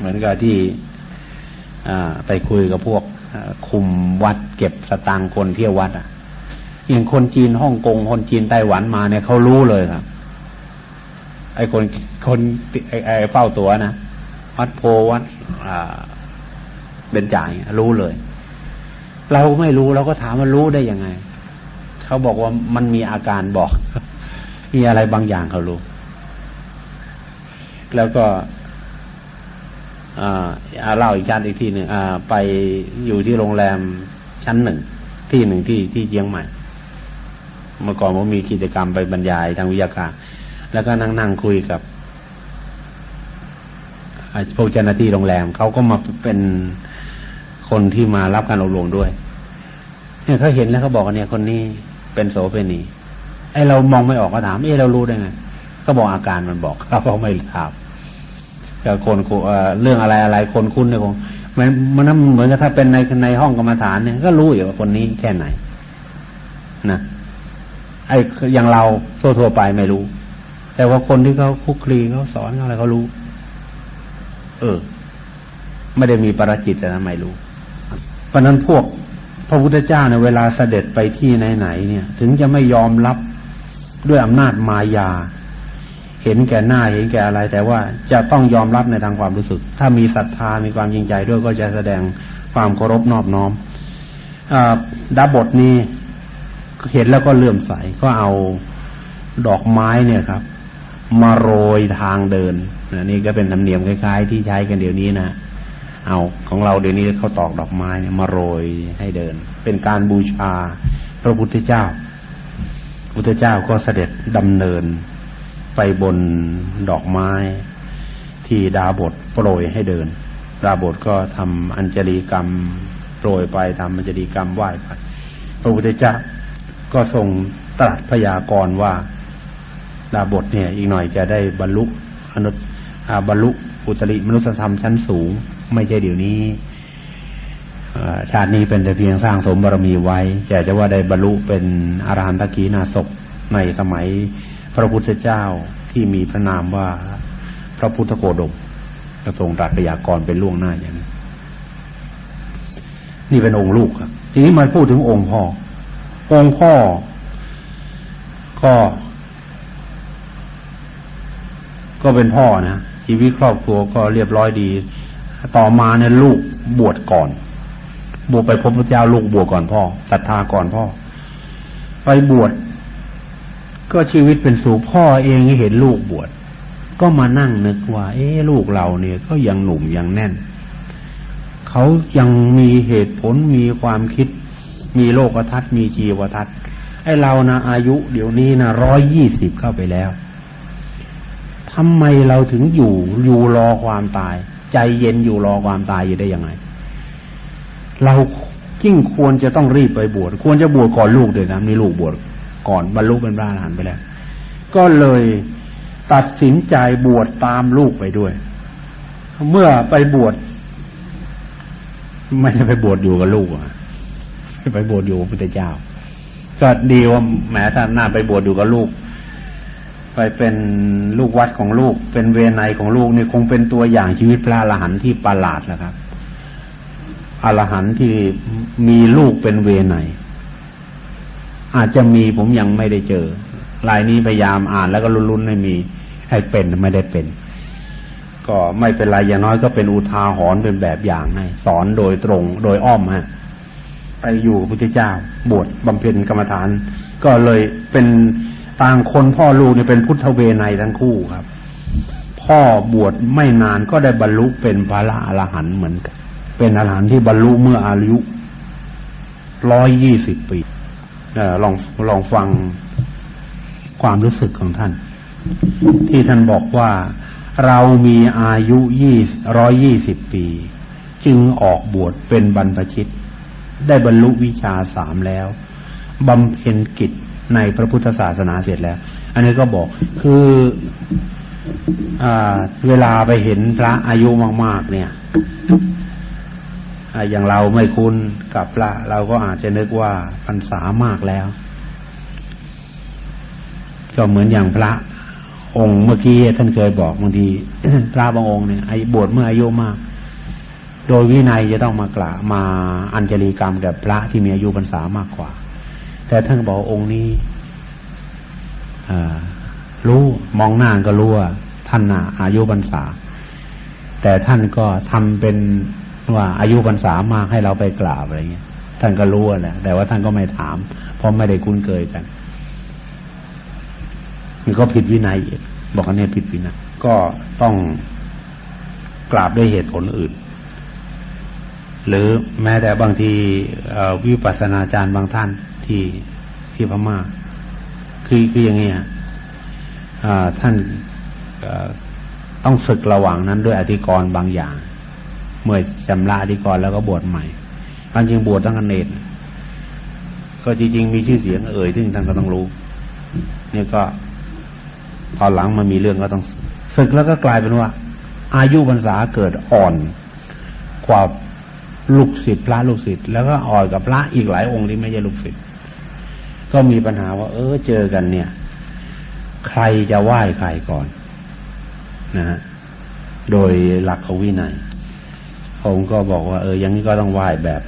เหมือนกับที่ไปคุยกับพวกคุมวัดเก็บสตางค์คนเที่ยววัดอะอย่างคนจีนฮ่องกงคนจีนไต้หวันมาเนี่ยเขารู้เลยครับ ไอ้คนคนไอ้ไอ้เฝ้าตัวนะวัดโพวัดเป็นจ่ายรู้เลย เราไม่รู้เราก็ถามว่ารู้ได้ยังไง เขาบอกว่ามันมีอาการบอก มีอะไรบางอย่างเขารู้ แล้วก็ อ่าเล่าอีกชั้นอีกที่หนึ่งอ่าไปอยู่ที่โรงแรมชั้นหนึ่งที่หนึ่งที่ที่เชียงใหม่ เมื่อก่อนผมมีกิจกรรมไปบรรยายทางวิทยาการแล้วก็นั่งนั่งคุยกับพวกเจ้าหน้าที่โรงแรมเขาก็มาเป็นคนที่มารับการอบรมด้วย เนี่ยเขาเห็นแล้วเขาบอกเนี่ยคนนี้เป็นโสเภณีไอเรามองไม่ออกก็ถามเออเรารู้ได้ไงเขาบอกอาการมันบอกเขาบอกไม่ทราบ แต่คนเรื่องอะไรอะไรคนคุ้นเนี่ยคงมันมันเหมือนกับถ้าเป็นในในห้องกรรมฐานเนี่ยก็รู้อยู่ว่าคนนี้แค่ไหนนะไอ้อย่างเราทั่วๆไปไม่รู้ แต่ว่าคนที่เขาคุกคลีเขาสอนอะไรเขารู้ เออ ไม่ได้มีประจิตแต่ทำไมรู้ เพราะนั้นพวกพระพุทธเจ้าเนี่ยเวลาเสด็จไปที่ไหนๆเนี่ย ถึงจะไม่ยอมรับด้วยอำนาจมายา เห็นแก่หน้าเห็นแก่อะไร แต่ว่าจะต้องยอมรับในทางความรู้สึก ถ้ามีศรัทธามีความยิงใจด้วยก็จะแสดงความเคารพนอบน้อมอดาบทนี้เห็นแล้วก็เลื่อมใสก็เอาดอกไม้เนี่ยครับ มาโรยทางเดินนี่ก็เป็นธรรมเนียมคล้าย ๆ ที่ใช้กันเดี๋ยวนี้นะเอาของเราเดี๋ยวนี้เขาตอกดอกไม้เนี่ยมาโรยให้เดิน เป็นการบูชาพระพุทธเจ้า พุทธเจ้าก็เสด็จดำเนิน ไปบนดอกไม้ที่ดาบทโปรยให้เดิน ดาบทก็ทำอัญชลีกรรมโปรยไปทำอัญชลีกรรมไหว้ไปพระพุทธเจ้าก็ทรงตรัสพยากรณ์ว่าดาบทเนี่ย อีกหน่อยจะได้บรรลุอนุบรรลุอุตริมนุสธรรมชั้นสูง ไม่ใช่เดี๋ยวนี้ชาตินี้เป็นแต่เพียงสร้างสมบารมีไว้แต่จะว่าได้บรรลุเป็นอรหันตกีนาศในสมัย พระพุทธเจ้าที่มีพระนามว่าพระพุทธโคดมกระทรงตรัสพยากรณ์เป็นล่วงหน้าอย่างนี้นี่เป็นองค์ลูกครับทีนี้มาพูดถึงองค์พ่อ องค์พ่อก็ ก็เป็นพ่อนะชีวิตครอบครัวก็เรียบร้อยดี ต่อมาเนี่ยลูกบวชก่อน บวชไปพบพระเจ้าลูกบวชก่อนพ่อศรัทธาก่อนพ่อ ไปบวช ก็ชีวิตเป็นสู่พ่อเองเห็นลูกบวชก็มานั่งนึกว่า เอ๊ลูกเราเนี่ยก็ยังหนุ่มยังแน่น เขายังมีเหตุผลมีความคิด มีโลกทัศน์มีจีวทัศน์ไอเรานะอายุเดี๋ยวนี้นะร้อยยี่สิบเข้าไปแล้วทำไมเราถึงอยู่อยู่รอความตาย ใจเย็นอยู่รอความตายอยู่ได้ยังไง เรายิ่งควรจะต้องรีบไปบวชควรจะบวชก่อนลูกเลยนะมีลูกบวช ก่อนบรรลุเป็นพระอรหันต์ไปแล้ว ก็เลยตัดสินใจบวชตามลูกไปด้วย เมื่อไปบวชไม่ได้ไปบวชอยู่กับลูกอะไปบวชอยู่พระพุทธเจ้า ก็ดีว่าแม้ถ้าหน้าไปบวชอยู่กับลูก ไปเป็นลูกวัดของลูก เป็นเวไนของลูกนี่คงเป็นตัวอย่างชีวิตพระอรหันต์ที่ประหลาดนะครับอรหันต์ที่มีลูกเป็นเวไน อาจจะมีผมยังไม่ได้เจอลายนี้พยายามอ่านแล้วก็ลุ้นๆให้มี ให้เป็นไม่ได้เป็น ก็ไม่เป็นไรอย่างน้อยก็เป็นอุทาหรณ์เป็นแบบอย่างให้สอนโดยตรงโดยอ้อมฮะไปอยู่พระพุทธเจ้า บวชบำเพ็ญกรรมฐาน ก็เลยเป็นต่างคนพ่อลูกเนี่ยเป็นพุทธเวไนทั้งคู่ครับ พ่อบวชไม่นานก็ได้บรรลุเป็นพระอรหันต์เหมือนกัน เป็นอรหันต์ที่บรรลุเมื่ออายุร้อยยี่สิบปี ลองลองฟังความรู้สึกของท่าน ที่ท่านบอกว่าเรามีอายุยี่ร้อยยี่สิบปี จึงออกบวชเป็นบรรพชิต ได้บรรลุวิชาสามแล้วบำเพ็ญกิจในพระพุทธศาสนาเสร็จแล้ว อันนี้ก็บอกคืออเวลาไปเห็นพระอายุมาก ๆ เนี่ย อย่างเราไม่คุ้นกับพระ เราก็อาจจะนึกว่าพรรษามากแล้ว ก็เหมือนอย่างพระ องค์เมื่อกี้ท่านเคยบอกบางทีพระบางองค์เนี่ยไอ้บวชเมื่ออายุมาก โดยวินัยจะต้องมากรามาอัญเชลีกรรมกับพระที่มีอายุพรรษามากกว่า แต่ท่านบอกองค์นี้รู้มองหน้าก็รู้ว่าท่านน่ะอายุพรรษา แต่ท่านก็ทำเป็น ว่าอายุพรรษามากให้เราไปกราบอะไรเงี้ยท่านก็รู้แหละแต่ว่าท่านก็ไม่ถาม เพราะไม่ได้คุ้นเคยกันมันก็ผิดวินัยบอกว่าเนี่ยผิดวินัยก็ต้องกราบด้วยเหตุผลอื่น หรือแม้แต่บางทีวิปัสสนาจารย์บางท่านที่ที่พม่า คือคืออย่างนี้ท่านต้องศึกระหว่างนั้นด้วยอธิกรณ์บางอย่าง เมื่อชำระอธิกรณ์แล้วก็บวชใหม่บางจริงบวชตั้งกันเนตก็จริงๆมีชื่อเสียงเอ่ยซึ่งท่านก็ต้องรู้เนี่ยก็พอหลังมันมีเรื่องก็ต้องศึกแล้วก็กลายเป็นว่า อายุพรรษาเกิดอ่อนกว่าลูกศิษย์พระลูกศิษย์แล้วก็อ่อนกับพระอีกหลายองค์ที่ไม่ใช่ลูกศิษย์ก็มีปัญหาว่า เออเจอกันเนี่ย ใครจะไหว้ใครก่อนนะฮะโดยหลักของวินัย ผมก็บอกว่า เอออย่างนี้ก็ต้องไหว้แบบ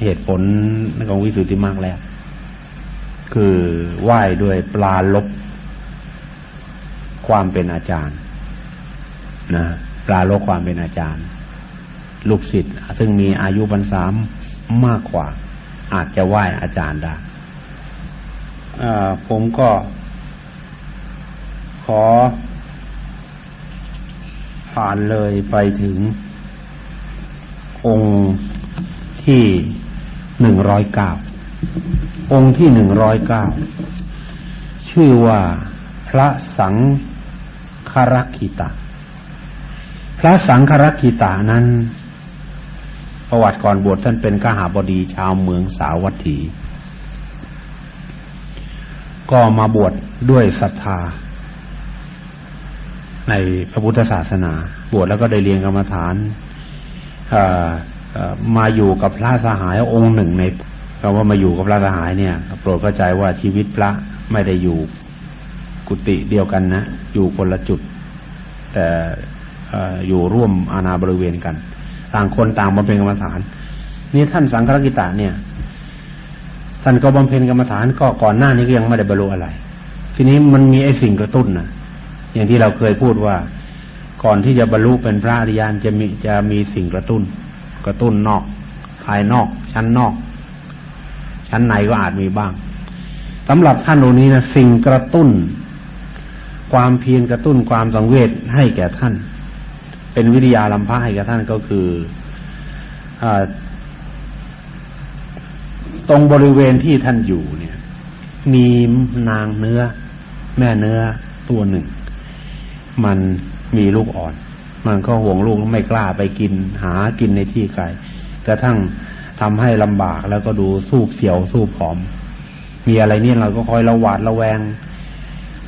เหตุผลของวิสุทธิมากแล้ว คือไหว้ด้วยปลาลบความเป็นอาจารย์นะปลาลกความเป็นอาจารย์ ลูกศิษย์ซึ่งมีอายุบรรษามากกว่า อาจจะไหว้อาจารย์ได้ผมก็ขอผ่านเลยไปถึง องค์ที่หนึ่งร้อยเก้าองค์ที่หนึ่งร้อยเก้าชื่อว่าพระสังคารคิตาพระสังคารคิตานั้น ประวัติก่อนบวชท่านเป็นข้าหาบดีชาวเมืองสาวัตถี ก็มาบวชดด้วยศรัทธา ในพระพุทธศาสนา บวชแล้วก็ได้เรียนกรรมฐาน มาอยู่กับพระสหายองค์หนึ่งในคำว่ามาอยู่กับพระสหายเนี่ย โปรดเข้าใจว่าชีวิตพระไม่ได้อยู่กุฏิเดียวกันนะ อยู่คนละจุด แต่อยู่ร่วมอาณาบริเวณกัน ต่างคนต่างบำเพ็ญกรรมฐาน นี่ท่านสังฆกิตาเนี่ย ท่านก็บำเพ็ญกรรมฐานก็ก่อนหน้านี้ก็ยังไม่ได้บรรลุอะไร ทีนี้มันมีไอ้สิ่งกระตุ้นนะอย่างที่เราเคยพูดว่า ก่อนที่จะบรรลุเป็นพระอริยานจะมีจะมีสิ่งกระตุ้น กระตุ้นนอก ภายนอก ชั้นนอก ชั้นในก็อาจมีบ้างสำหรับท่านตรงนี้นะสิ่งกระตุ้น ความเพียรกระตุ้นความสังเวชให้แก่ท่าน เป็นวิทยาลำพาให้แก่ท่านก็คืออตรงบริเวณที่ท่านอยู่เนี่ย มีนางเนื้อ แม่เนื้อตัวหนึ่ง มัน มีลูกอ่อน มันก็ห่วงลูกไม่กล้าไปกิน หากินในที่ไกลกระทั่งทำให้ลำบากแล้วก็ดูสู้เสียวสู้ผอม มีอะไรเนี่ยเราก็คอยระหวาดระแวง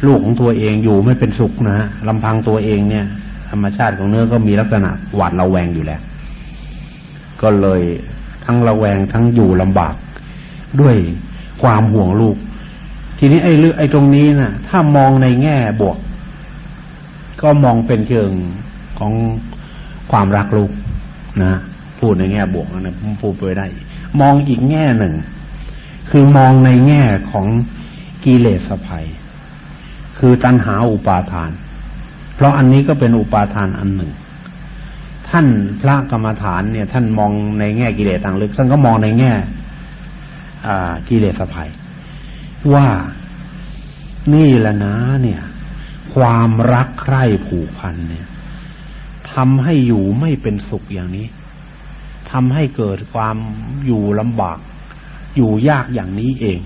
ลูกของตัวเองอยู่ไม่เป็นสุขนะฮะลำพังตัวเองเนี่ย ธรรมชาติของเนื้อก็มีลักษณะหวาดระแวงอยู่แล้ว ก็เลยทั้งระแวงทั้งอยู่ลำบาก ด้วยความห่วงลูก ทีนี้ไอ้เรื่องไอ้ตรงนี้นะ่ะ ถ้ามองในแง่บวก ก็มองเป็นเชิงของความรักลูกนะพูดในแง่บวกนะผมพูดไปได้ มองอีกแง่หนึ่ง คือมองในแง่ของกิเลสภัย คือตัณหาอุปาทาน เพราะอันนี้ก็เป็นอุปาทานอันหนึ่ง ท่านพระกรรมฐานเนี่ย ท่านมองในแง่กิเลสทางลึกท่านก็มองในแง่กิเลสภัย ว่านี่แหละนะเนี่ย ความรักใคร่ผูกพันเนี่ยทำให้อยู่ไม่เป็นสุขอย่างนี้ทำให้เกิดความอยู่ลำบาก อยู่ยากอย่างนี้เอง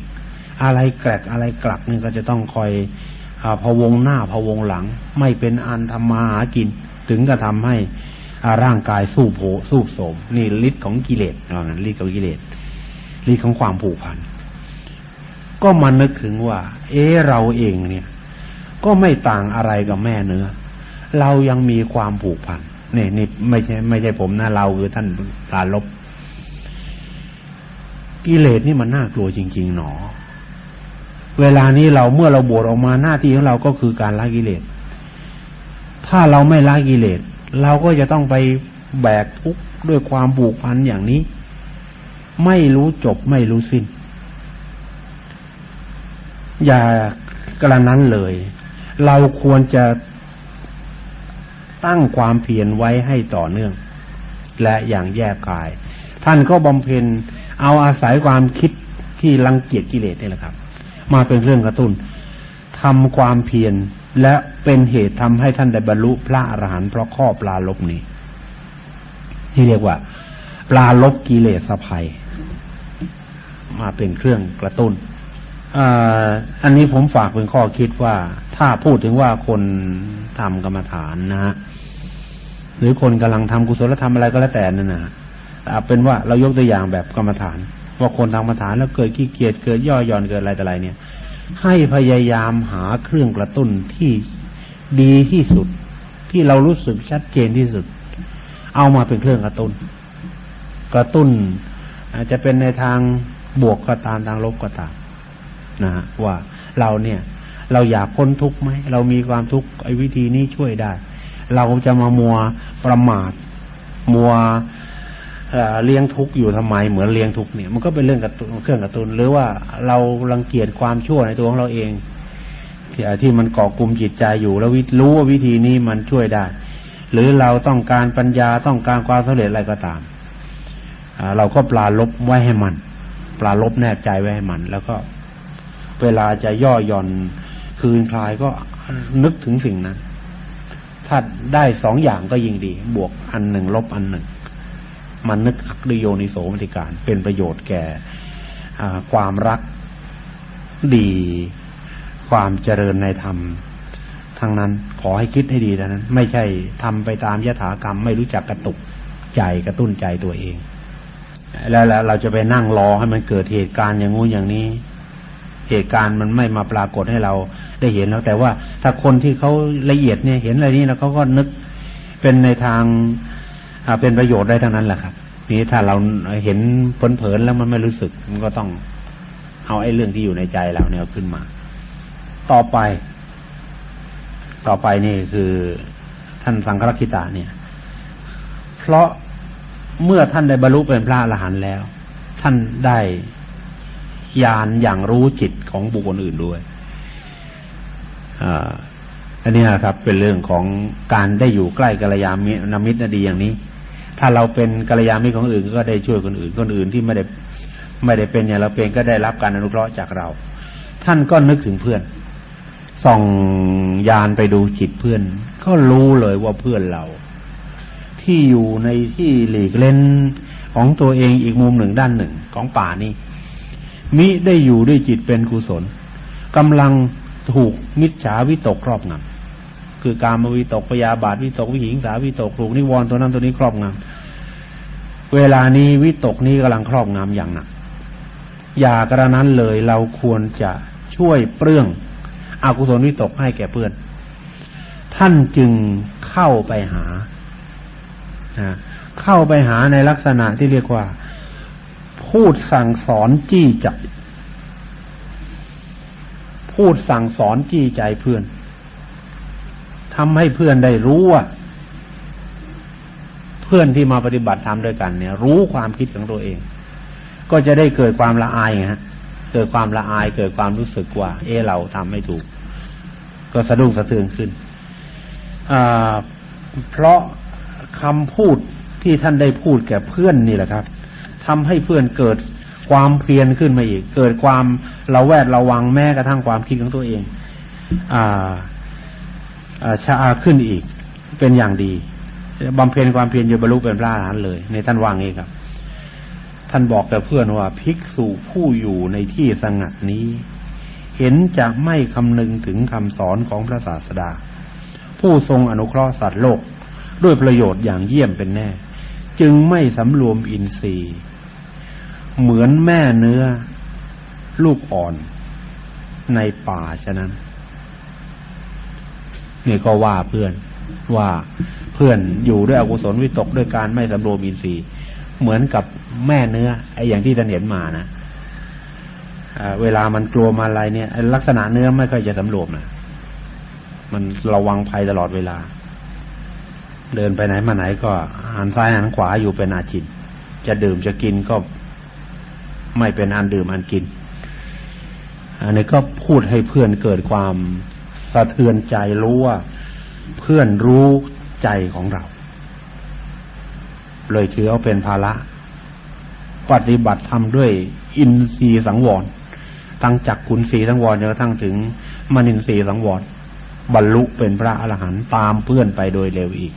อะไรแกลกอะไรกลักนี่ก็จะต้องคอยพะวงหน้าพะวงหลัง ไม่เป็นอันทำมาหากิน ถึงก็ทำให้ร่างกายสู้โผสู้โสม นี่ฤทธิ์ของกิเลสว่างั้นฤทธิ์ของกิเลสฤทธิ์ของความผูกพัน ก็มานึกถึงว่า เออเราเองเนี่ย ก็ไม่ต่างอะไรกับแม่เนื้อ เรายังมีความผูกพันนี่นี่ไม่ใช่ไม่ใช่ผมนะเราคือท่านปราลบกิเลสนี่มันน่ากลัวจริง ๆ หนอ เวลานี้เราเมื่อเราบวชออกมาหน้าที่ของเราก็คือการละกิเลส ถ้าเราไม่ละกิเลส เราก็จะต้องไปแบกทุกข์ด้วยความผูกพันอย่างนี้ ไม่รู้จบไม่รู้สิน้น อย่ากระนั้นเลย เราควรจะตั้งความเพียรไว้ให้ต่อเนื่อง และอย่างแยกกาย ท่านก็บำเพ็ญเอาอาศัยความคิดที่รังเกียจกิเลสนี่แหละครับ มาเป็นเรื่องกระตุ้นทำความเพียรและเป็นเหตุทำให้ท่านได้บรรลุพระอรหันต์เพราะข้อปลาลบนี้ ที่เรียกว่าปลาลบกิเลสภัย มาเป็นเครื่องกระตุ้น อันนี้ผมฝากเป็นข้อคิดว่า ถ้าพูดถึงว่าคนทำกรรมฐานนะฮะหรือคนกำลังทำกุศลธรรมอะไรก็แล้วแต่นั่นนะเอาเป็นว่าเรายกตัวอย่างแบบกรรมฐาน ว่าคนทำกรรมฐานแล้วเกิดขี้เกียจเกิดย่อหย่อนเกิดอะไรแต่อะไรเนี่ย ให้พยายามหาเครื่องกระตุ้นที่ดีที่สุด ที่เรารู้สึกชัดเจนที่สุด เอามาเป็นเครื่องกระตุ้น กระตุ้นอาจจะเป็นในทางบวกก็ตามทางลบก็ตาม นะฮะว่าเราเนี่ย เราอยากพ้นทุกข์ไหมเรามีความทุกข์ไอ้วิธีนี้ช่วยได้ เราจะมามัวประมาทมัวเลี้ยงทุกข์อยู่ทำไมเหมือนเลี้ยงทุกข์เนี่ยมันก็เป็นเรื่องกระตุนเครื่องกระตุนหรือว่าเรารังเกียจความชั่วในตัวของเราเองที่ที่มันก่อกลุ่มจิตใจอยู่แล้วรู้ว่าวิธีนี้มันช่วยได้ หรือเราต้องการปัญญาต้องการความสำเร็จอะไรก็ตามเราก็ปลาลบไว้ให้มัน ปลาลบแนบใจไว้ให้มัน แล้วก็ เวลาจะย่อหย่อน คืนคลายก็นึกถึงสิ่งนั้น ถ้าได้สองอย่างก็ยิ่งดี บวกอันหนึ่งลบอันหนึ่ง มันนึกอักดิโยนิโสมติการ เป็นประโยชน์แก่ความรักดี ความเจริญในธรรมทั้งนั้นขอให้คิดให้ดีนะนั้น ไม่ใช่ทำไปตามยถากรรม ไม่รู้จักกระตุกใจกระตุ้นใจตัวเอง แล้วเราจะไปนั่งรอให้มันเกิดเหตุการณ์อย่างงู้นอย่างนี้ เหตุการณ์มันไม่มาปรากฏให้เราได้เห็นแล้วแต่ว่าถ้าคนที่เขาละเอียดเนี่ยเห็นอะไรนี้แล้วเขาก็นึกเป็นในทางเป็นประโยชน์ได้ทั้งนั้นแหละครับนี่ถ้าเราเห็นเผินๆแล้วมันไม่รู้สึก มันก็ต้องเอาไอ้เรื่องที่อยู่ในใจเราเนี่ยขึ้นมา ต่อไป ต่อไปนี่คือท่านสังฆรักิตาเนี่ย เพราะเมื่อท่านได้บรรลุเป็นพระอรหันต์แล้ว ท่านได้ ญาณอย่างรู้จิตของบุคคลอื่นด้วยอันนี้นะครับ เป็นเรื่องของการได้อยู่ใกล้กัลยาณมิตรดีอย่างนี้ ถ้าเราเป็นกัลยาณมิตรของอื่นก็ได้ช่วยคนอื่น คนอื่นที่ไม่ได้ไม่ได้เป็นอย่างเราเป็นก็ได้รับการอนุเคราะห์จากเรา ท่านก็นึกถึงเพื่อนส่องยานไปดูจิตเพื่อน ก็รู้เลยว่าเพื่อนเรา ที่อยู่ในที่หลีกเล่นของตัวเองอีกมุมหนึ่งด้านหนึ่งของป่านี้ มิได้อยู่ด้วยจิตเป็นกุศลกำลังถูกมิจฉาวิตกครอบงำคือการมวิตกปยาบาทวิตกวิหิงสาวิตกถูกนิวรณ์ตัวนั้นตัวนี้ครอบงำเวลานี้วิตกนี้กำลังครอบงำอย่างหนักอย่ากระนั้นเลยเราควรจะช่วยเปลื้องอกุศลวิตกให้แก่เพื่อน ท่านจึงเข้าไปหาเข้าไปหาในลักษณะที่เรียกว่า พูดสั่งสอนจี้ใจ พูดสั่งสอนจี้ใจเพื่อนทำให้เพื่อนได้รู้ว่าเพื่อนที่มาปฏิบัติธรรมด้วยกันเนี่ย รู้ความคิดของตัวเอง ก็จะได้เกิดความละอายฮะเกิดความละอายเกิดความรู้สึกว่า เออเราทำไม่ถูก ก็สะดุ้งสะเทือนขึ้นเพราะคำพูดที่ท่านได้พูดแก่เพื่อนนี่แหละครับ ทำให้เพื่อนเกิดความเพียรขึ้นมาอีก เกิดความระแวดระวังแม้กระทั่งความคิดของตัวเอง อ่าชาขึ้นอีก เป็นอย่างดีบำเพ็ญความเพียรอยู่บรรลุเป็นพระอรหันต์เลย ในท่านวางเองครับ ท่านบอกแต่เพื่อนว่าภิกษุผู้อยู่ในที่สงัดนี้ เห็นจะไม่คำนึงถึงคำสอนของพระศาสดา ผู้ทรงอนุเคราะห์สัตว์โลก ด้วยประโยชน์อย่างเยี่ยมเป็นแน่ จึงไม่สำรวมอินทรีย์ เหมือนแม่เนื้อ ลูกอ่อนในป่าฉะนั้นนี่ก็ว่าเพื่อนว่าเพื่อนอยู่ด้วยอกุศลวิตกด้วยการไม่สำรวมอินทรีย์เหมือนกับแม่เนื้อไอ้อย่างที่ท่านเห็นมานะเวลามันกลัวมาอะไรเนี่ยลักษณะเนื้อไม่ค่อยจะสำรวมนะมันระวังภัยตลอดเวลา เดินไปไหนมาไหนก็หันซ้ายหันขวาอยู่เป็นอาชินจะดื่มจะกินก็ ไม่เป็นอันดื่มอันกิน อันนี้ก็พูดให้เพื่อนเกิดความสะเทือนใจรู้ว่า เพื่อนรู้ใจของเรา เลยถือเอาเป็นภาระ ปฏิบัติทำด้วยอินทรีย์สังวรตั้งจักขุนสีสังวรจนกระทั่งถึงมนินทรีย์สังวรบรรลุเป็นพระอรหันต์ตามเพื่อนไปโดยเร็วอีก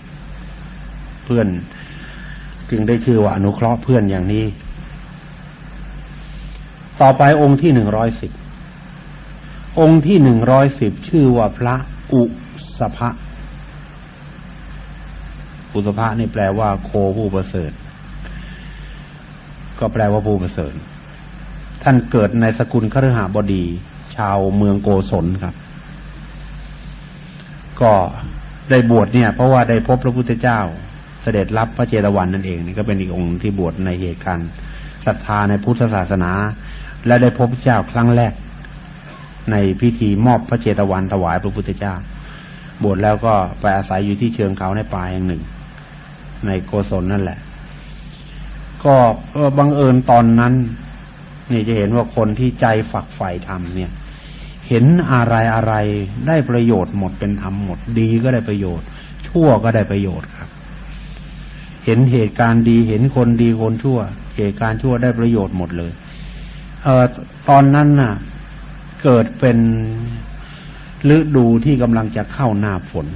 เพื่อนจึงได้ชื่อว่าอนุเคราะห์เพื่อนอย่างนี้ ต่อไปองค์ที่หนึ่งร้อยสิบองค์ที่หนึ่งร้อยสิบชื่อว่าพระอุสภะอุสภะนี่แปลว่าโคผู้ประเสริฐ ก็แปลว่าผู้ประเสริฐ ท่านเกิดในสกุลคฤหบดี ชาวเมืองโกศลครับ ก็ได้บวชเนี่ย เพราะว่าได้พบพระพุทธเจ้า เสด็จรับพระเจตวันนั่นเอง นี่ก็เป็นอีกองค์ที่บวชในเหตุการณ์ศรัทธาในพุทธศาสนา และได้พบเจ้าครั้งแรก ในพิธีมอบพระเจตวันถวายพระพุทธเจ้า บวชแล้วก็ไปอาศัยอยู่ที่เชิงเขาในป่าแห่งหนึ่ง ในโกศลนั่นแหละ ก็บังเอิญตอนนั้นนี่จะเห็นว่าคนที่ใจฝักใฝ่ธรรมเนี่ย เห็นอะไรอะไรได้ประโยชน์หมดเป็นธรรมหมดดีก็ได้ประโยชน์ ชั่วก็ได้ประโยชน์ครับ เห็นเหตุการณ์ดีเห็นคนดีคนชั่ว เหตุการณ์ชั่วได้ประโยชน์หมดเลย เออตอนนั้นน่ะ เกิดเป็นฤดูที่กำลังจะเข้าหน้าฝน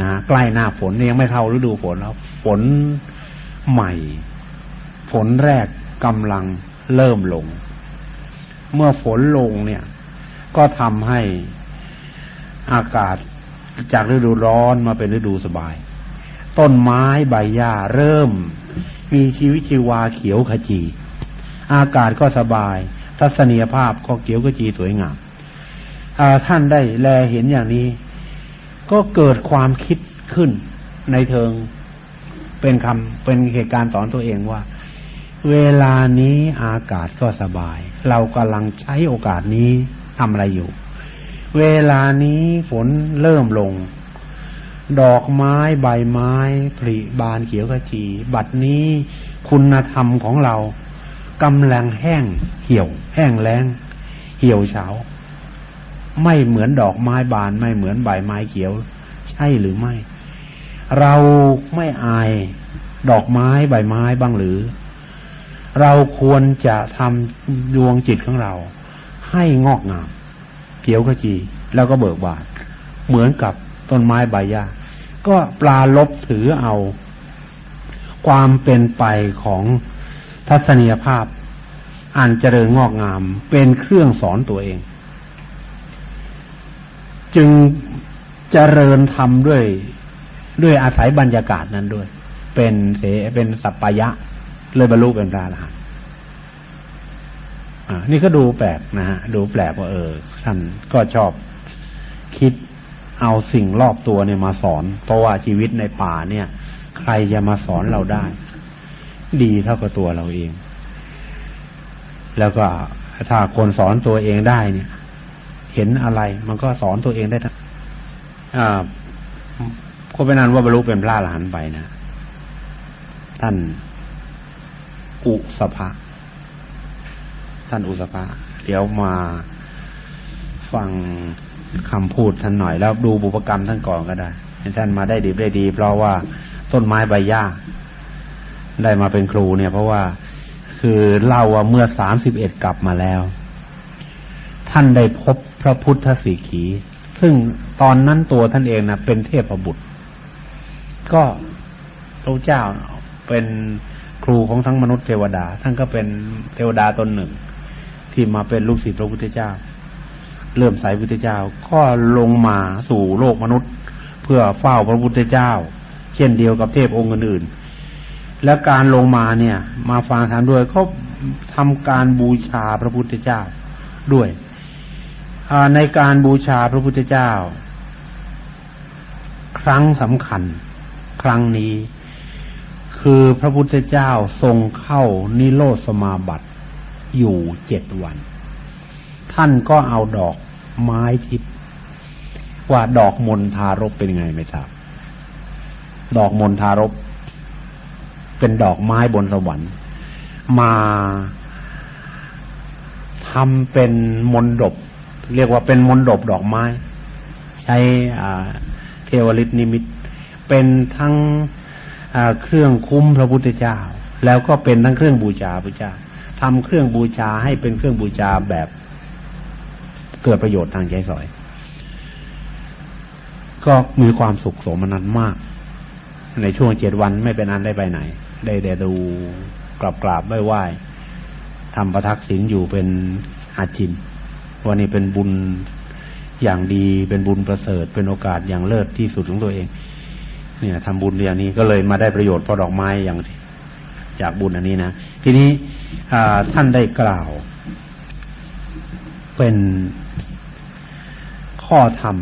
นะใกล้หน้าฝนยังไม่เข้าฤดูฝนแล้วฝนใหม่ ฝนแรกกำลังเริ่มลง เมื่อฝนลงเนี่ย ก็ทำให้อากาศจากฤดูร้อนมาเป็นฤดูสบาย ต้นไม้ใบหญ้าเริ่ม มีชีวิตชีวาเขียวขจี อากาศก็สบาย ทัศนียภาพก็เขียวขจีสวยงามท่านได้แลเห็นอย่างนี้ ก็เกิดความคิดขึ้นในเทิงเป็นคำเป็นเหตุการณ์สอนตัวเองว่า เวลานี้อากาศก็สบาย เรากำลังใช้โอกาสนี้ทำอะไรอยู่ เวลานี้ฝนเริ่มลง ดอกไม้ใบไม้ผลิบานเขียวขจี บัดนี้คุณธรรมของเรา กำลังแห้งเหี่ยว แห้งแล้ง เหี่ยวเฉาไม่เหมือนดอกไม้บานไม่เหมือนใบไม้เขียว ใช่หรือไม่ เราไม่อายดอกไม้ใบไม้บ้างหรือ เราควรจะทำดวงจิตของเรา ให้งอกงาม เขียวขจี แล้วก็เบิกบานเหมือนกับต้นไม้ใบหญ้าก็ปลาลบถือเอา ความเป็นไปของ ทัศนียภาพอันเจริญงอกงาม เป็นเครื่องสอนตัวเอง จึงเจริญทำด้วย ด้วยอาศัยบรรยากาศนั้นด้วย เป็นเสเป็นสัปปายะ เลยบรรลุเป็นพระอรหันต์อ่านี่ก็ดูแปลกนะฮะ ดูแปลกว่าเออท่านก็ชอบคิดเอาสิ่งรอบตัวเนี่ยมาสอน เพราะว่าชีวิตในป่าเนี่ย ใครจะมาสอนเราได้ ดีเท่ากับตัวเราเอง แล้วก็ถ้าคนสอนตัวเองได้เนี่ย เห็นอะไรมันก็สอนตัวเองได้ทั้งอ่าก็เป็นนั้นว่าบรรลุเป็นพระอรหันต์ไปนะท่านอุสภะท่านอุสภะเดี๋ยวมาฟังคำพูดท่านหน่อย แล้วดูบุพกรรมท่านก่อนก็ได้ท่านมาได้ดีได้ดี เพราะว่าต้นไม้ใบหญ้า ได้มาเป็นครูเนี่ย เพราะว่าคือเล่าว่าเมื่อสามสิบเอ็ดกลับมาแล้ว ท่านได้พบพระพุทธสีขี ซึ่งตอนนั้นตัวท่านเองนะเป็นเทพบุตร ก็พระเจ้าเป็นครูของทั้งมนุษย์เทวดา ท่านก็เป็นเทวดาตนหนึ่ง ที่มาเป็นลูกศิษย์พระพุทธเจ้า เริ่มสายพุทธเจ้าก็ลงมาสู่โลกมนุษย์ เพื่อเฝ้าพระพุทธเจ้า เช่นเดียวกับเทพองค์อื่นๆ และการลงมาเนี่ย มาฟังธรรมด้วยเขาทำการบูชาพระพุทธเจ้าด้วยในการบูชาพระพุทธเจ้า ครั้งสำคัญ ครั้งนี้ คือพระพุทธเจ้าทรงเข้านิโรธสมาบัติอยู่เจ็ดวัน ท่านก็เอาดอกไม้ทิพย์ว่าดอกมณฑารบเป็นไงไม่ทราบดอกมณฑารบ เป็นดอกไม้บนสวรรค์ มาทำเป็นมนดบ เรียกว่าเป็นมนดบดอกไม้ ใช้เทวฤทธินิมิต เป็นทั้งเครื่องคุ้มพระพุทธเจ้า แล้วก็เป็นทั้งเครื่องบูชาพระเจ้าทำเครื่องบูชาให้เป็นเครื่องบูชาแบบเกิดประโยชน์ทางใจสอย ก็มีความสุขสมนันมาก ในช่วงเจ็ดวันไม่เป็นอันได้ไปไหน ได้แต่ดูกราบกราบไหว้ไหว้ทำประทักษิณอยู่เป็นอาจินวันนี้เป็นบุญอย่างดีเป็นบุญประเสริฐเป็นโอกาสอย่างเลิศที่สุดของตัวเอง เนี่ยทำบุญอย่างนี้ก็เลยมาได้ประโยชน์เพราะดอกไม้อย่างจากบุญอันนี้นะทีนี้ท่านได้กล่าว เป็นข้อธรรม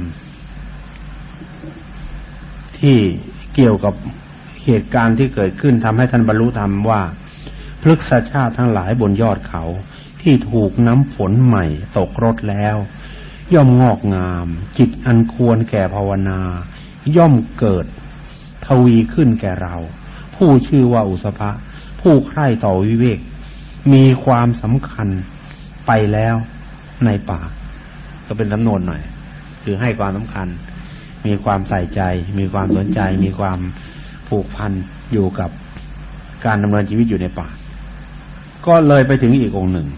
ที่เกี่ยวกับ เหตุการณ์ที่เกิดขึ้นทำให้ท่านบรรลุธรรมว่าพฤกษชาติทั้งหลายบนยอดเขา ที่ถูกน้ำฝนใหม่ ตกรดแล้ว ย่อมงอกงาม จิตอันควรแก่ภาวนา ย่อมเกิด ทวีขึ้นแก่เรา ผู้ชื่อว่าอุสภะผู้ใคร่ต่อวิเวก มีความสำคัญไปแล้วในป่า ก็เป็นจำนวนหน่อย คือให้ความสำคัญ มีความใส่ใจ มีความสนใจ มีความ ผูกพันอยู่กับการดำเนินชีวิตอยู่ในป่า ก็เลยไปถึงอีกองค์หนึ่ง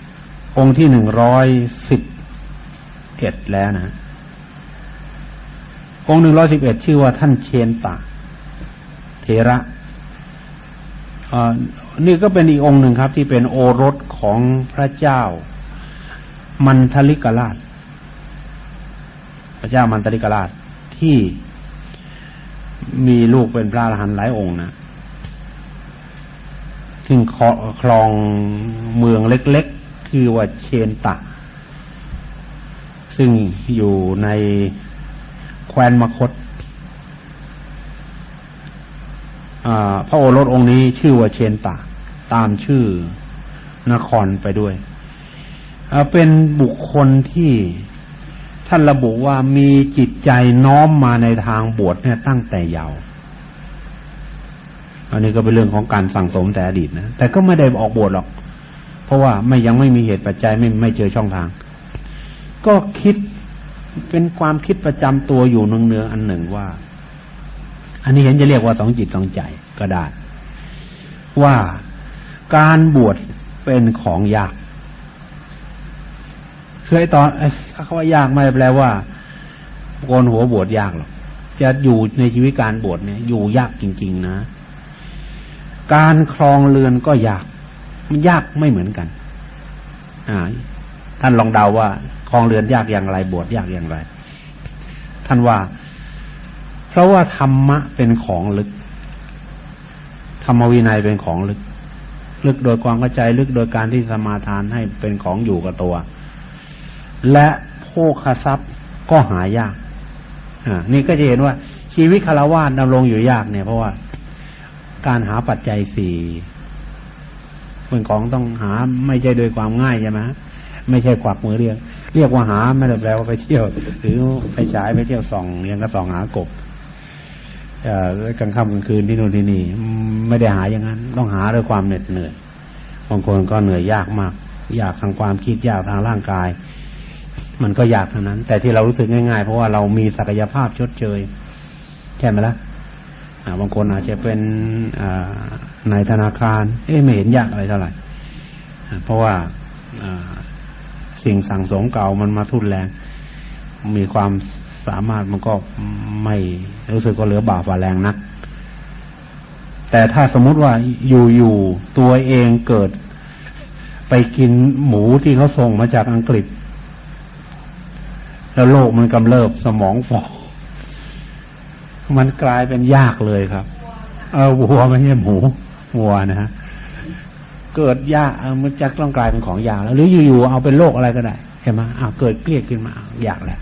องค์ที่หนึ่งร้อยสิบเอ็ดแล้วนะ องค์หนึ่งร้อยสิบเอ็ดชื่อว่าท่านเชนตาเทระนี่ก็เป็นอีกองค์หนึ่งครับ ที่เป็นโอรสของพระเจ้า มันทลิกราช พระเจ้ามันทลิกราชที่ มีลูกเป็นพระอรหันต์หลายองค์นะซึ่งคลองเมืองเล็กๆ คือว่าเชนตะ ซึ่งอยู่ในแคว้นมคตพระโอรสองค์นี้ชื่อว่าเชนตะ ตามชื่อนครไปด้วย เป็นบุคคลที่ ท่านระบุว่ามีจิตใจน้อมมาในทางบวชเนี่ยตั้งแต่เยาว์อันนี้ก็เป็นเรื่องของการสั่งสมแต่อดีตนะแต่ก็ไม่ได้ออกบวชหรอก เพราะว่าไม่ยังไม่มีเหตุปัจจัยไม่ไม่เจอช่องทาง ก็คิดเป็นความคิดประจำตัวอยู่เนืองๆอันหนึ่งว่า อันนี้เห็นจะเรียกว่าสองจิตสองใจก็ได้ว่าการบวชเป็นของยาก ยตอนเขาว่ายากไม่แปลว่าโกนหัวบวชยากหรอกจะอยู่ในชีวิตการบวชเนี่ย อยู่ยากจริง ๆ นะ การครองเรือนก็ยาก มันยากไม่เหมือนกัน อ่า ท่านลองเดาว่าครองเรือนยากอย่างไร บวชยากอย่างไร ท่านว่า เพราะว่าธรรมะเป็นของลึก ธรรมวินัยเป็นของลึก ลึกโดยความเข้าใจลึกโดยการที่สมาทานให้เป็นของอยู่กับตัว และโภคทรัพย์ก็หายากอ่านี่ก็จะเห็นว่า ชีวิตคารวะดำรงอยู่ยากเนี่ยเพราะว่า การหาปัจจัยสี่เป็นของต้องหาไม่ใช่โดยความง่ายใช่ไหมไม่ใช่ควักมือเรียก เรียกว่าหาไม่ได้แปลว่าไปเที่ยว หรือไปฉายไปเที่ยวส่องเรียงก็ส่องหากบเอ่อกลางค่ำกลางคืนที่นู่นที่นี่ ไม่ได้หาอย่างนั้น ต้องหาด้วยความเหน็ดเหนื่อยบางคนก็เหนื่อยยากมาก ยากทางความคิดยากทางร่างกาย มันก็ยากเท่านั้น แต่ที่เรารู้สึกง่ายๆ เพราะว่าเรามีศักยภาพชดเชยใช่ไหมละ่ะบางคนอาจจะเป็นในธนาคาร เอ๊ะไม่เห็นยากอะไรเท่าไหร่เพราะว่าสิ่งสั่งสมเก่ามันมาทุนแรง มีความสามารถมันก็ไม่รู้สึกก็เหลือบ่าฝ่าแรงนัก แต่ถ้าสมมุติว่าอยู่ๆตัวเองเกิดไปกินหมูที่เขาส่งมาจากอังกฤษ แล้วโรคมันกำเริบสมองฝ่อมันกลายเป็นยากเลยครับ เออวัวไม่ใช่หมูวัวนะฮะเกิดยากมันจะต้องกลายเป็นของยากแล้วหรืออยู่ๆเอาเป็นโรคอะไรก็ได้ใช่ไหมอ้าวเกิดเครียดขึ้นมาอยากแหละ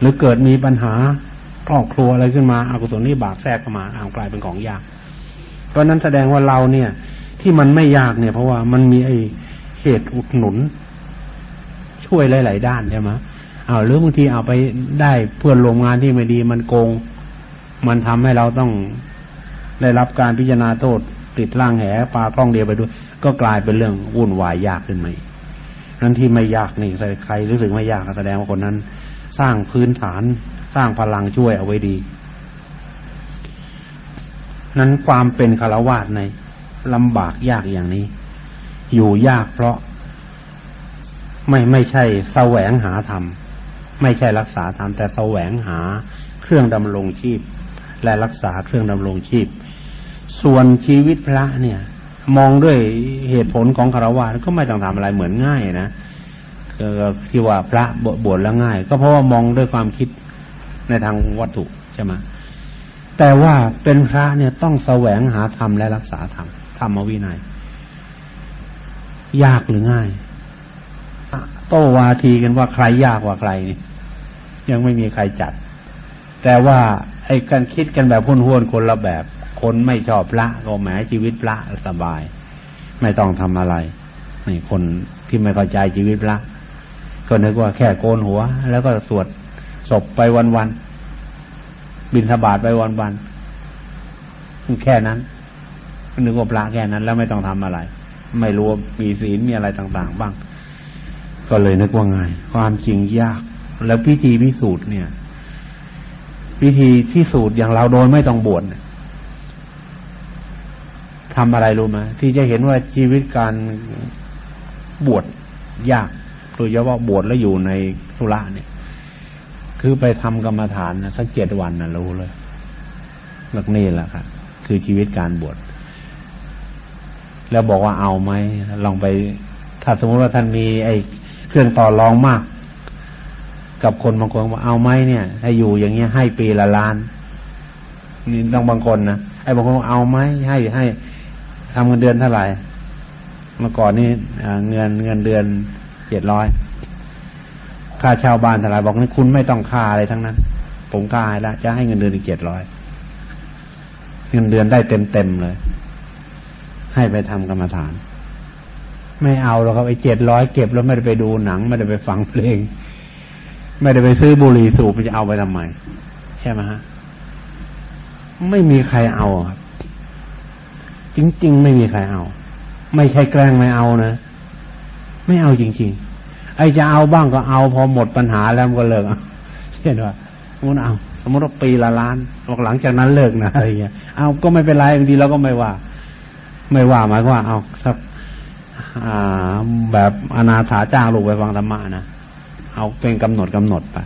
หรือเกิดมีปัญหาครอบครัวอะไรขึ้นมาอากุศลนี่บากแทรกเข้ามาอ้าวกลายเป็นของยาก เพราะนั้นแสดงว่าเราเนี่ย ที่มันไม่ยากเนี่ย เพราะว่ามันมีไอ้เหตุอุดหนุน ช่วยหลาย ๆ ด้านใช่ไหม เอาหรือบางทีเอาไปได้เพื่อนร่วมงานที่ไม่ดีมันโกง มันทำให้เราต้องได้รับการพิจารณาโทษ ติดล่างแหปลาคล้องเดียวไปด้วย ก็กลายเป็นเรื่องวุ่นวายยากขึ้นไหมนั้นที่ไม่ยากนี่ใครรู้สึกไม่ยากแสดงว่าคนนั้น สร้างพื้นฐานสร้างพลังช่วยเอาไว้ดี นั้นความเป็นคารวาสในลำบากยากอย่างนี้ อยู่ยากเพราะ ไม่ไม่ใช่แสวงหาธรรม ไม่ใช่รักษาธรรมแต่แสวงหาเครื่องดำรงชีพ และรักษาเครื่องดำรงชีพ ส่วนชีวิตพระเนี่ย มองด้วยเหตุผลของคารวะก็ไม่ต้องทำอะไรเหมือนง่ายนะที่ว่าพระบวชแล้วง่าย ก็เพราะว่ามองด้วยความคิดในทางวัตถุใช่ไหมแต่ว่าเป็นพระเนี่ยต้องแสวงหาธรรมและรักษาธรรมธรรมวินัย ยากหรือง่าย โตวาทีกันว่าใครยากกว่าใครนี่ ยังไม่มีใครจัด แต่ว่าไอ้การคิดกันแบบห้วนๆคนละแบบ คนไม่ชอบพระก็แหมชีวิตพระสบาย ไม่ต้องทำอะไรนี่คนที่ไม่เข้าใจชีวิตพระก็นึกว่าแค่โกนหัว แล้วก็สวดศพไปวันๆบินทบาทไปวันๆแค่นั้นนึกว่าพระแค่นั้น แล้วไม่ต้องทำอะไร ไม่รู้มีศีลมีอะไรต่าง ๆ บ้าง ก็เลยนึกว่าง่ายความจริงยาก แล้วพิธีพิสูจน์เนี่ยวิธีพิสูจน์อย่างเราโดยไม่ต้องบวชทำอะไรรู้ไหมที่จะเห็นว่าชีวิตการบวชยากโดยเฉพาะบวชแล้วอยู่ในธุระเนี่ย คือไปทำกรรมฐานนะสักเจ็ดวันนะรู้เลยหลักนี่แหละครับคือชีวิตการบวชแล้วบอกว่าเอาไหมลองไป ถ้าสมมติว่าท่านมีไอ้เครื่องต่อรองมาก กับคนบางคนว่าเอาไหมเนี่ยถ้อยู่อย่างเงี้ยให้ปีละล้าน นี่ต้องบางคนนะไอ้บางคนเอาไหมให้ให้ทำเงินเดือนเท่าไหร่เมื่อก่อนนี่เงินเงินเดือนเจ็ดร้อยค่าช่าบ้านเท่าไหร่บอกนี่คุณไม่ต้องค่าอะไรทั้งนั้น ผมค่าให้ละจะให้เงินเดือนอีกเจ็ดร้อยเงินเดือนได้เต็มเต็มเลย ให้ไปทำกรรมฐาน ไม่เอาหรอกครับไอ้เจ็ดร้อยเก็บแล้วไม่ได้ไปดูหนัง ไม่ได้ไปฟังเพลง ไม่ได้ไปซื้อบุหรี่สูบจะเอาไปทำไมใช่ไหมฮะ ไม่มีใครเอาครับจริง ๆ ไม่มีใครเอา ไม่ใช่แกล้งไม่เอานะไม่เอาจริง ๆ ไอ้จะเอาบ้างก็เอา พอหมดปัญหาแล้วก็เลิกเช่นว่ามุนเอา สมมติว่าปีละล้านบอกหลังจากนั้นเลิกนะอะไรเงี้ยเอาก็ไม่เป็นไรบางทีเราก็ไม่ว่า ไม่ว่าหมายว่าเอาสักแบบอนาถาจ้างลูกไปฟังธรรมะนะ เอาเป็นกำหนดกำหนดไป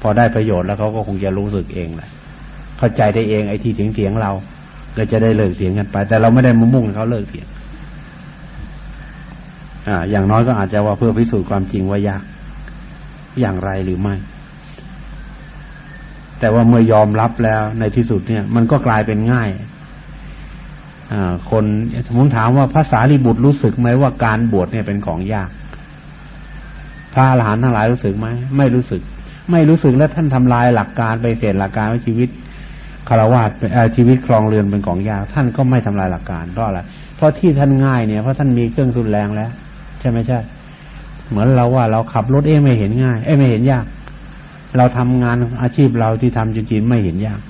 พอได้ประโยชน์แล้วเขาก็คงจะรู้สึกเองแหละเข้าใจได้เองไอ้ที่เถียงเถียงเรา ก็จะได้เลิกเถียงกันไป แต่เราไม่ได้มุ่งมุ่งเขาเลิกเถียงอ่า อย่างน้อยก็อาจจะว่าเพื่อพิสูจน์ความจริงว่ายากอย่างไรหรือไม่ แต่ว่าเมื่อยอมรับแล้วในที่สุดเนี่ย มันก็กลายเป็นง่ายคนผมถามว่าภาษาลิบุตรรู้สึกไหมว่าการบวชเนี่ยเป็นของยาก พระอรหันต์ทั้งหลายรู้สึกไหมไม่รู้สึก ไม่รู้สึกแล้วท่านทำลายหลักการไปเสร็จหลักการว่าชีวิตคารวะชีวิตครองเรือนเป็นของยากท่านก็ไม่ทำลายหลักการเพราะอะไรเพราะที่ท่านง่ายเนี่ยเพราะท่านมีเครื่องทุนแรงแล้ว ใช่ไหมใช่ เหมือนเราว่าเราขับรถเองไม่เห็นง่าย เอ้ไม่เห็นยาก เราทำงานอาชีพเราที่ทำจริงๆไม่เห็นยาก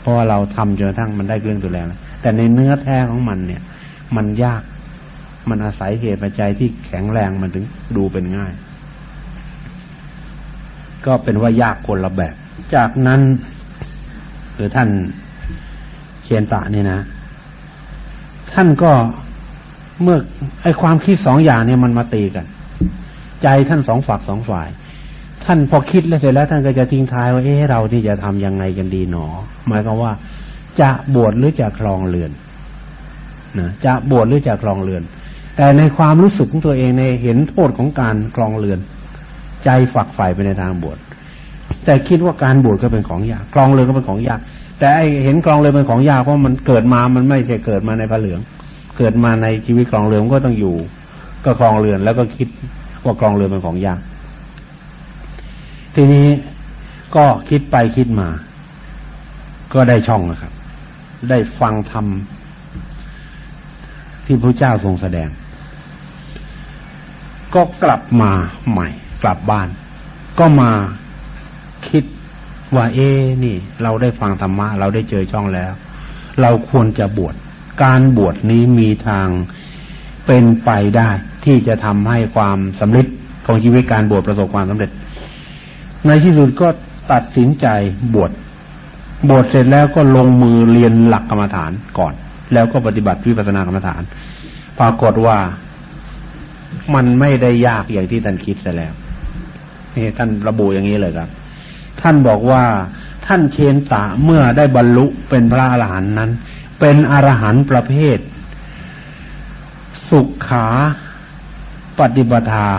เพราะว่าเราทำจนกระทั่งมันได้เครื่องทุนแรงแล้วแต่ในเนื้อแท้ของมันเนี่ย มันยาก มันอาศัยเหตุปัจจัยที่แข็งแรงมันถึงดูเป็นง่าย ก็เป็นว่ายากคนละแบบ จากนั้นคือท่านเชียนตะนี่ยนะ ท่านก็เมื่อไอความคิดสองอย่างเนี่ยมันมาตีกัน ใจท่านสองฝักสองฝ่าย ท่านพอคิดแล้วเสร็จแล้ว ท่านก็จะทิ้งท้ายว่าเอ๊ะเราที่จะทำยังไงกันดีหนอ หมายความว่า จะบวชหรือจะครองเรือนนะจะบวชหรือจะครองเรือน แต่ในความรู้สึกของตัวเองในเห็นโทษของการครองเรือน ใจฝักใฝ่ไปในทางบวชแต่คิดว่าการบวชก็เป็นของยากครองเรือก็เป็นของยาก แต่ไอเห็นครองเรือเป็นของยากเพราะมันเกิดมามันไม่ใช่เกิดมาในพระเหลือง เกิดมาในชีวิตครองเรือนก็ต้องอยู่ ก็ครองเรือนแล้วก็คิดว่าครองเรือนเป็นของยาก ทีนี้ก็คิดไปคิดมา ก็ได้ช่องนะครับ ได้ฟังธรรมที่พระเจ้าทรงแสดง ก็กลับมาใหม่ กลับบ้าน ก็มาคิดว่าเอ๊นี่ เราได้ฟังธรรมะ เราได้เจอช่องแล้ว เราควรจะบวชการบวชนี้มีทางเป็นไปได้ ที่จะทำให้ความสำเร็จของชีวิตการบวชประสบความสำเร็จ ในที่สุดก็ตัดสินใจบวชบวชเสร็จแล้วก็ลงมือเรียนหลักกรรมฐานก่อน แล้วก็ปฏิบัติวิปัสสนากรรมฐาน ปรากฏว่ามันไม่ได้ยากอย่างที่ท่านคิดซะแล้ว นี่ท่านระบุอย่างนี้เลยครับ ท่านบอกว่าท่านเชนตะเมื่อได้บรรลุเป็นพระอรหันต์นั้น เป็นอรหันต์ประเภท สุขขาปฏิบัติ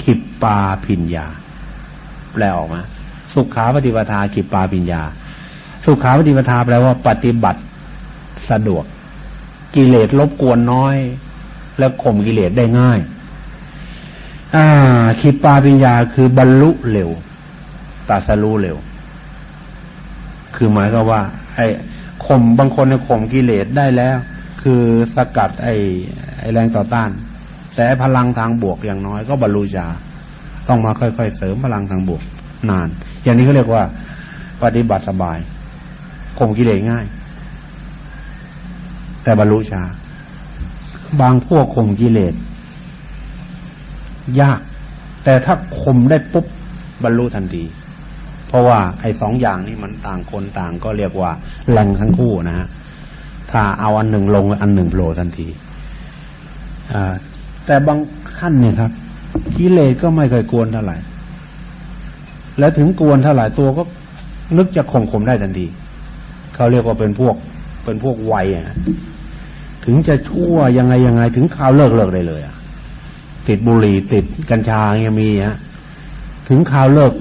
ขิปปาพิญญา แปลออกมาสุขาปฏิปทาขิปปาปิญญา สุขาปฏิปทาแปลว่าปฏิบัติสะดวก กิเลสลบกวนน้อย แล้วข่มกิเลสได้ง่าย อ่าขิปปาปิญญาคือบรรลุเร็วตัสรู้เร็ว คือหมายก็ว่า ไอ้ข่มบางคนเนี่ยข่มกิเลสได้แล้ว คือสกัดไอ้ไอ้แรงต่อต้าน แต่พลังทางบวกอย่างน้อยก็บรรลุจาต้องมาค่อยๆเสริมพลังทางบวก นาน อย่างนี้เขาเรียกว่า ปฏิบัติสบายข่มกิเลสง่าย แต่บรรลุช้าบางพวกข่มกิเลส ยาก แต่ถ้าข่มได้ปุ๊บบรรลุทันที เพราะว่าไอ้สองอย่างนี้มันต่างคนต่างก็เรียกว่าแรงทั้งคู่นะฮะถ้าเอาอันหนึ่งลงอันหนึ่งโผล่ทันทีแต่บางขั้นเนี่ยครับกิเลสก็ไม่เคยกวนเท่าไหร่ แล้วถึงกวนเท่าไหร่ตัวก็นึกจะข่มข่มได้ทันทีเขาเรียกว่าเป็นพวก เป็นพวกไวอะถึงจะชั่วยังไงยังไง ถึงข่าวเลิกเลิกได้เลยอะ ติดบุหรี่ติดกัญชายังมีฮะถึงข่าวเลิก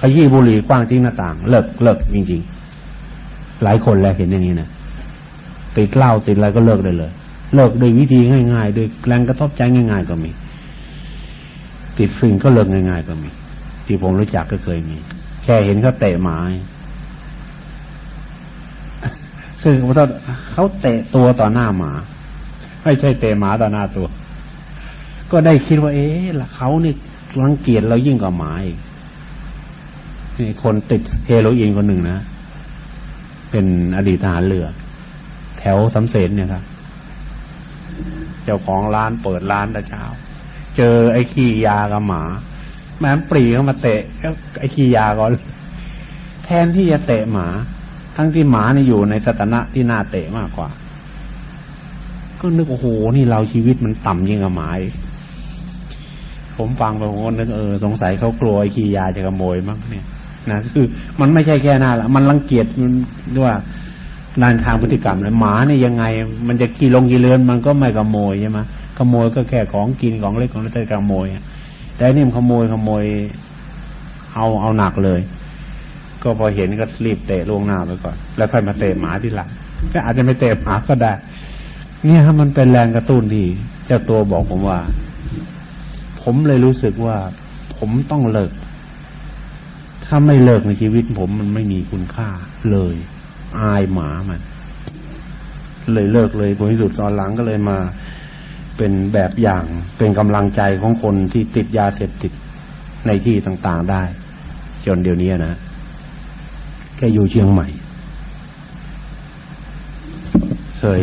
ขยี้บุหรี่กว้างทิ้งหน้าต่าง เลิกเลิกจริง ๆ หลายคนแล้วเห็นอย่างนี้นะติดเหล้าติดอะไรก็เลิกได้เลย เลิกโดยวิธีง่ายๆโดยแรงกระทบใจง่าย ๆ ก็มี ติดฟิงก็เลิกง่าย ๆ ก็มี ที่ผมรู้จักก็เคยมี แค่เห็นเขาเตะหมาซึ่งเขาเตะตัวต่อหน้าหมา ไม่ใช่เตะหมาต่อหน้าตัว ก็ได้คิดว่า เอ๊ะเขานี่รังเกียจเรายิ่งกว่าหมาอีกนี่คนติดเฮโรอีนคนหนึ่งนะ เป็นอดีตทหารเรือ แถวสำเสนเนี่ยครับ เจ้าของร้านเปิดร้านแต่เช้า เจอไอ้ขี้ยากับหมา แม้ปรีเข้ามาเตะไอ้ขี้ยาก่อนแทนที่จะเตะหมา ทั้งที่หมาเนี่ยอยู่ในสถานะที่น่าเตะมากกว่า ก็นึกโอ้โหนี่เราชีวิตมันต่ำยิ่งกับหมา ผมฟังไปผมก็นึกเออสงสัยเขากลัวไอ้ขี้ยาจะขโมยมั้งเนี่ยนะคือ มันไม่ใช่แค่นั้นละมันรังเกียจมันด้วยนานทางพฤติกรรมเลยหมาเนี่ยยังไง มันจะกี่ลงกี่เลือนมันก็ไม่ขโมยใช่ไหมขโมยก็แค่ของกินของเล็กของเล็กขโมยแต่นี่มันขโมยขโมย เอาเอาหนักเลย ก็พอเห็นก็รีบเตะล่วงหน้าไปก่อน แล้วค่อยมาเตะหมาที่หลังก็อาจจะไม่เตะหมาก็ได้ เนี่ยมันเป็นแรงกระตุ้นที่เจ้าตัวบอกผมว่า ผมเลยรู้สึกว่า ผมต้องเลิก ถ้าไม่เลิกในชีวิต ผมมันไม่มีคุณค่าเลย อายหมามัน เลยเลิกเลยผลที่สุดตอนหลังก็เลยมา เป็นแบบอย่างเป็นกำลังใจของคนที่ติดยาเสพติดในที่ต่างๆได้ จนเดี๋ยวนี้นะแกอยู่เชียงใหม่เคย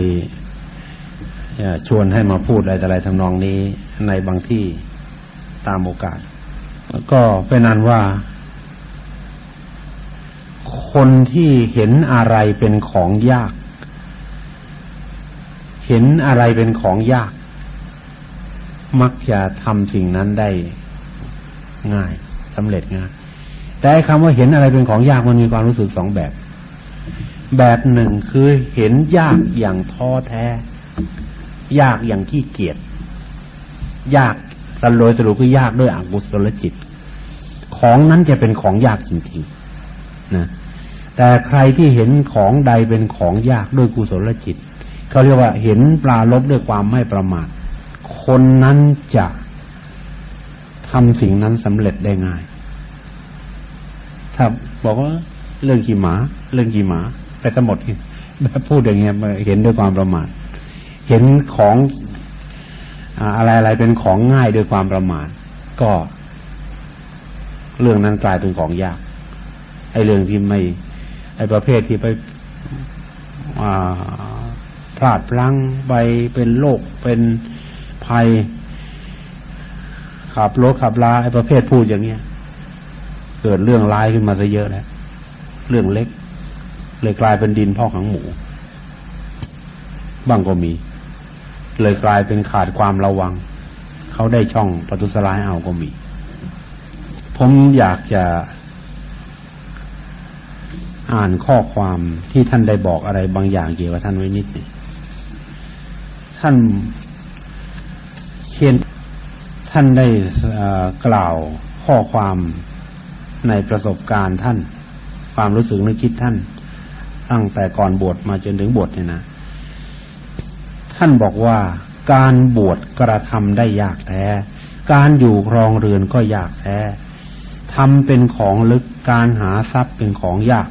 ชวนให้มาพูดอะไรแต่อะไรทำนองนี้ในบางที่ ตามโอกาส ก็เป็นนันว่า คนที่เห็นอะไรเป็นของยาก เห็นอะไรเป็นของยาก มักจะทำสิ่งนั้นได้ง่ายสำเร็จง่ายแต่คำว่าเห็นอะไรเป็นของยากมันมีความรู้สึกสองแบบ แบบหนึ่งคือเห็นยากอย่างท้อแท้ ยากอย่างขี้เกียจยาก สโดยสรุปคือยากด้วยอกุศลจิต ของนั้นจะเป็นของยากจริงๆนะแต่ใครที่เห็นของใดเป็นของยากด้วยกุศลจิตเขาเรียกว่าเห็นปลาลบด้วยความไม่ประมาทคนนั้นจะทำสิ่งนั้นสำเร็จได้ง่าย ถ้าบอกว่าเรื่องขี่หมา เรื่องขี่หมาไปทั้งหมดแบบพูดอย่างเงี้ยเห็นด้วยความประมาทเห็นของ อะไรอะไรเป็นของง่ายด้วยความประมาทก็ เรื่องนั้นกลายเป็นของยากไอ้เรื่องที่ไม่ไอ้ประเภทที่ไปพลาดพลั้งไปเป็นโรคเป็นภัย ขับรถขับลาไอ้ประเภทพูดอย่างเงี้ยเกิดเรื่องร้ายขึ้นมาซะเยอะแล้วเรื่องเล็ก เลยกลายเป็นดินพ่อขังหมู บ้างก็มี เลยกลายเป็นขาดความระวัง เขาได้ช่องประทุษร้ายเอาก็มี ผมอยากจะ อ่านข้อความที่ท่านได้บอกอะไรบางอย่างเกี่ยวกับท่านไว้นิดนึงท่านเขียนท่านได้กล่าวข้อความในประสบการณ์ท่าน ความรู้สึกนึกคิดท่าน ตั้งแต่ก่อนบวชมาจนถึงบวชเนี่ยนะ ท่านบอกว่าการบวชกระทำได้ยากแท้ การอยู่ครองเรือนก็ยากแท้ทำเป็นของลึกการหาทรัพย์เป็นของยาก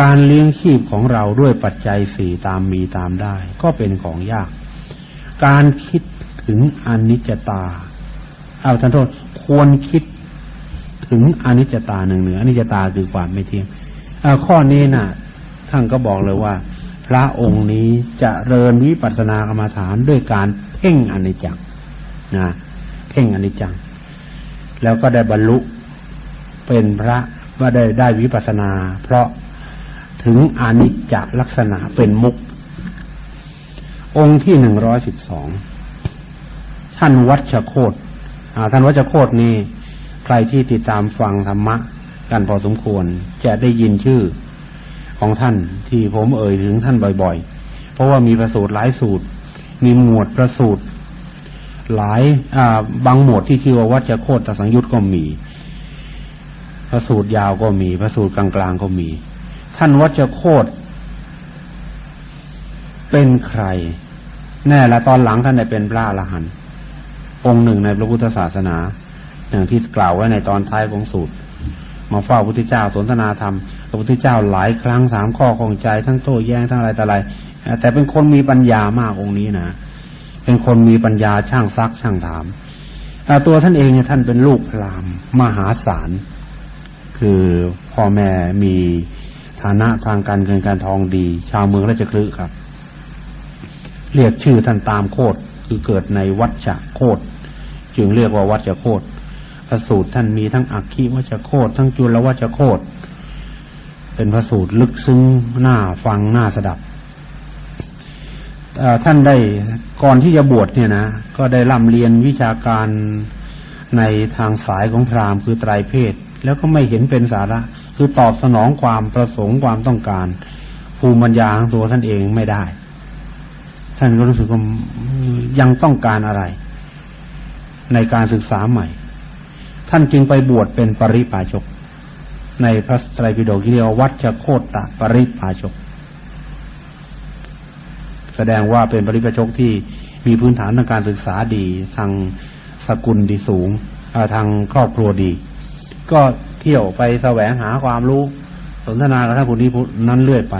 การเลี้ยงชีพของเราด้วยปัจจัยสี่ตามมีตามได้ ก็เป็นของยาก การคิดถึงอนิจจตา เอาท่านโทษควรคิดถึงอนิจจตาหนึ่งเหนืออนิจจตาคือความไม่เที่ยงข้อนี้นะ่ะท่านก็บอกเลยว่า พระองค์นี้จะเริญวิปัสสนากรรมฐานด้วยการเพ่งอนิจจังนะเพ่งอนิจจัง แล้วก็ได้บรรลุเป็นพระว่าได้ได้วิปัสสนา เพราะถึงอนิจจลักษณะเป็นมุก องค์ที่หนึ่งร้อยสิบสองท่านวัชโคตท่านวัชโคตนี้ใครที่ติดตามฟังธรรมะกันพอสมควรจะได้ยินชื่อ ของท่านที่ผมเอ่ยถึงท่านบ่อยๆ เพราะว่ามีประสูตรหลายสูตร มีหมวดประสูตร หลายอ่าบางหมวดที่ชื่อว่าวัชโคตสังยุตก็มี ประสูตรยาวก็มี ประสูตรกลางๆก็มี ท่านวัชโคตเป็นใคร แน่ละตอนหลังท่านได้เป็นพระอรหันต์องค์หนึ่งในพระพุทธศาสนา อย่างที่กล่าวไว้ในตอนท้ายของสูตร มาเฝ้าพระพุทธเจ้าสนทนาธรรมพระพุทธเจ้าหลายครั้งสามข้อของใจทั้งโต้แย้งทั้งอะไรแต่อะไร แต่เป็นคนมีปัญญามากองค์นี้นะเป็นคนมีปัญญาช่างซักช่างถามแต่ตัวท่านเองเนี่ยท่านเป็นลูกพราหมณ์มหาศาลคือพ่อแม่มีฐานะทางการเงินการทองดี ชาวเมืองราชคลึครับ เรียกชื่อท่านตามโคดคือเกิดในวัดจะโคดจึงเรียกว่าวัดจะโคด พระสูตรท่านมีทั้งอักขีวัชโคตทั้งจุลวัชโคตเป็นพระสูตรลึกซึ้งหน้าฟังหน้าสดับท่านได้ก่อนที่จะบวชเนี่ยนะก็ได้ร่ำเรียนวิชาการในทางสายของพราหมณ์คือไตรเพศ แล้วก็ไม่เห็นเป็นสาระ คือตอบสนองความประสงค์ความต้องการ ภูมิปัญญาของตัวท่านเองไม่ได้ ท่านก็รู้สึกว่ายังต้องการอะไร ในการศึกษาใหม่ ท่านจึงไปบวชเป็นปริปาชก ในพระไตรปิฎกที่เรียกวัชโคตตะปริปาชก แสดงว่าเป็นปริปาชกที่มีพื้นฐานทางการศึกษาดี ทางสกุลดีสูงทางครอบครัวดี ก็เที่ยวไปแสวงหาความรู้สนทนากับท่านผู้นี้นั้นเรื่อยไป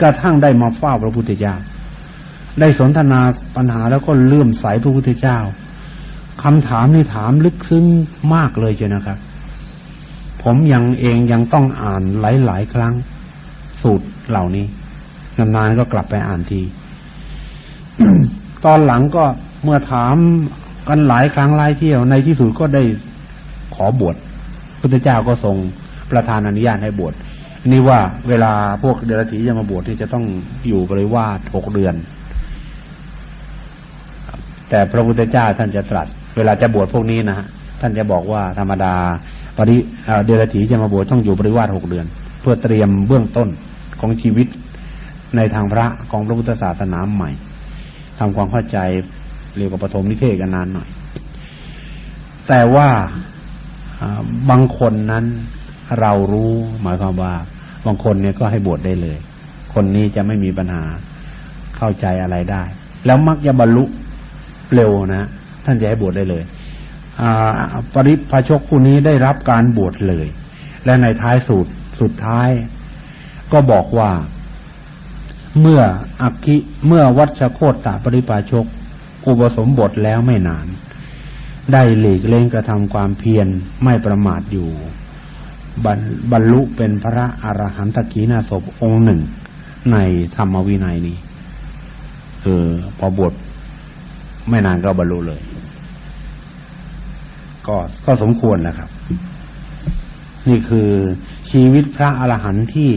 กระทั่งได้มาเฝ้าพระพุทธเจ้า ได้สนทนาปัญหาแล้วก็เลื่อมใสพระพุทธเจ้า คำถามนี่ถามลึกซึ้งมากเลยเจ้นะครับ ผมยังเองยังต้องอ่านหลาย ๆ ครั้ง สูตรเหล่านี้นานๆก็กลับไปอ่านที ตอนหลังก็เมื่อถามกันหลายครั้งหลายเที่ยวในที่สุดก็ได้ขอบวชพุทธเจ้าก็ทรงประทานอนุญาตให้บวชนี่ว่าเวลาพวกเดรัจฉีจะมาบวชที่จะต้องอยู่บริวารหกเดือน แต่พระพุทธเจ้าท่านจะตรัส เวลาจะบวชพวกนี้นะฮะท่านจะบอกว่าธรรมดาปริเดรถีจะมาบวชต้องอยู่บริวารหกเดือน เพื่อเตรียมเบื้องต้นของชีวิตในทางพระของพระพุทธศาสนาใหม่ทำความเข้าใจเรียกว่าปฐมนิเทศกันนานหน่อย แต่ว่าบางคนนั้นเรารู้หมายความว่า บางคนเนี่ยก็ให้บวชได้เลย คนนี้จะไม่มีปัญหาเข้าใจอะไรได้ แล้วมักจะบรรลุเร็วนะ ท่านจะให้บวชได้เลยปริพาชกผู้นี้ได้รับการบวชเลย และในท้ายสูตรสุดท้าย ก็บอกว่า เมื่ออักขิเมื่อวัชโคตตาปริพาชกอุปสมบทแล้วไม่นาน ได้หลีกเล่นกระทำความเพียรไม่ประมาทอยู่บรรลุเป็นพระอรหันตกีนาศพองค์หนึ่ง ในธรรมวินัยนี้ คือพอบวช ไม่นานก็บรรลุเลย ก็ก็สมควรแล้วครับ นี่คือชีวิตพระอรหันต์ที่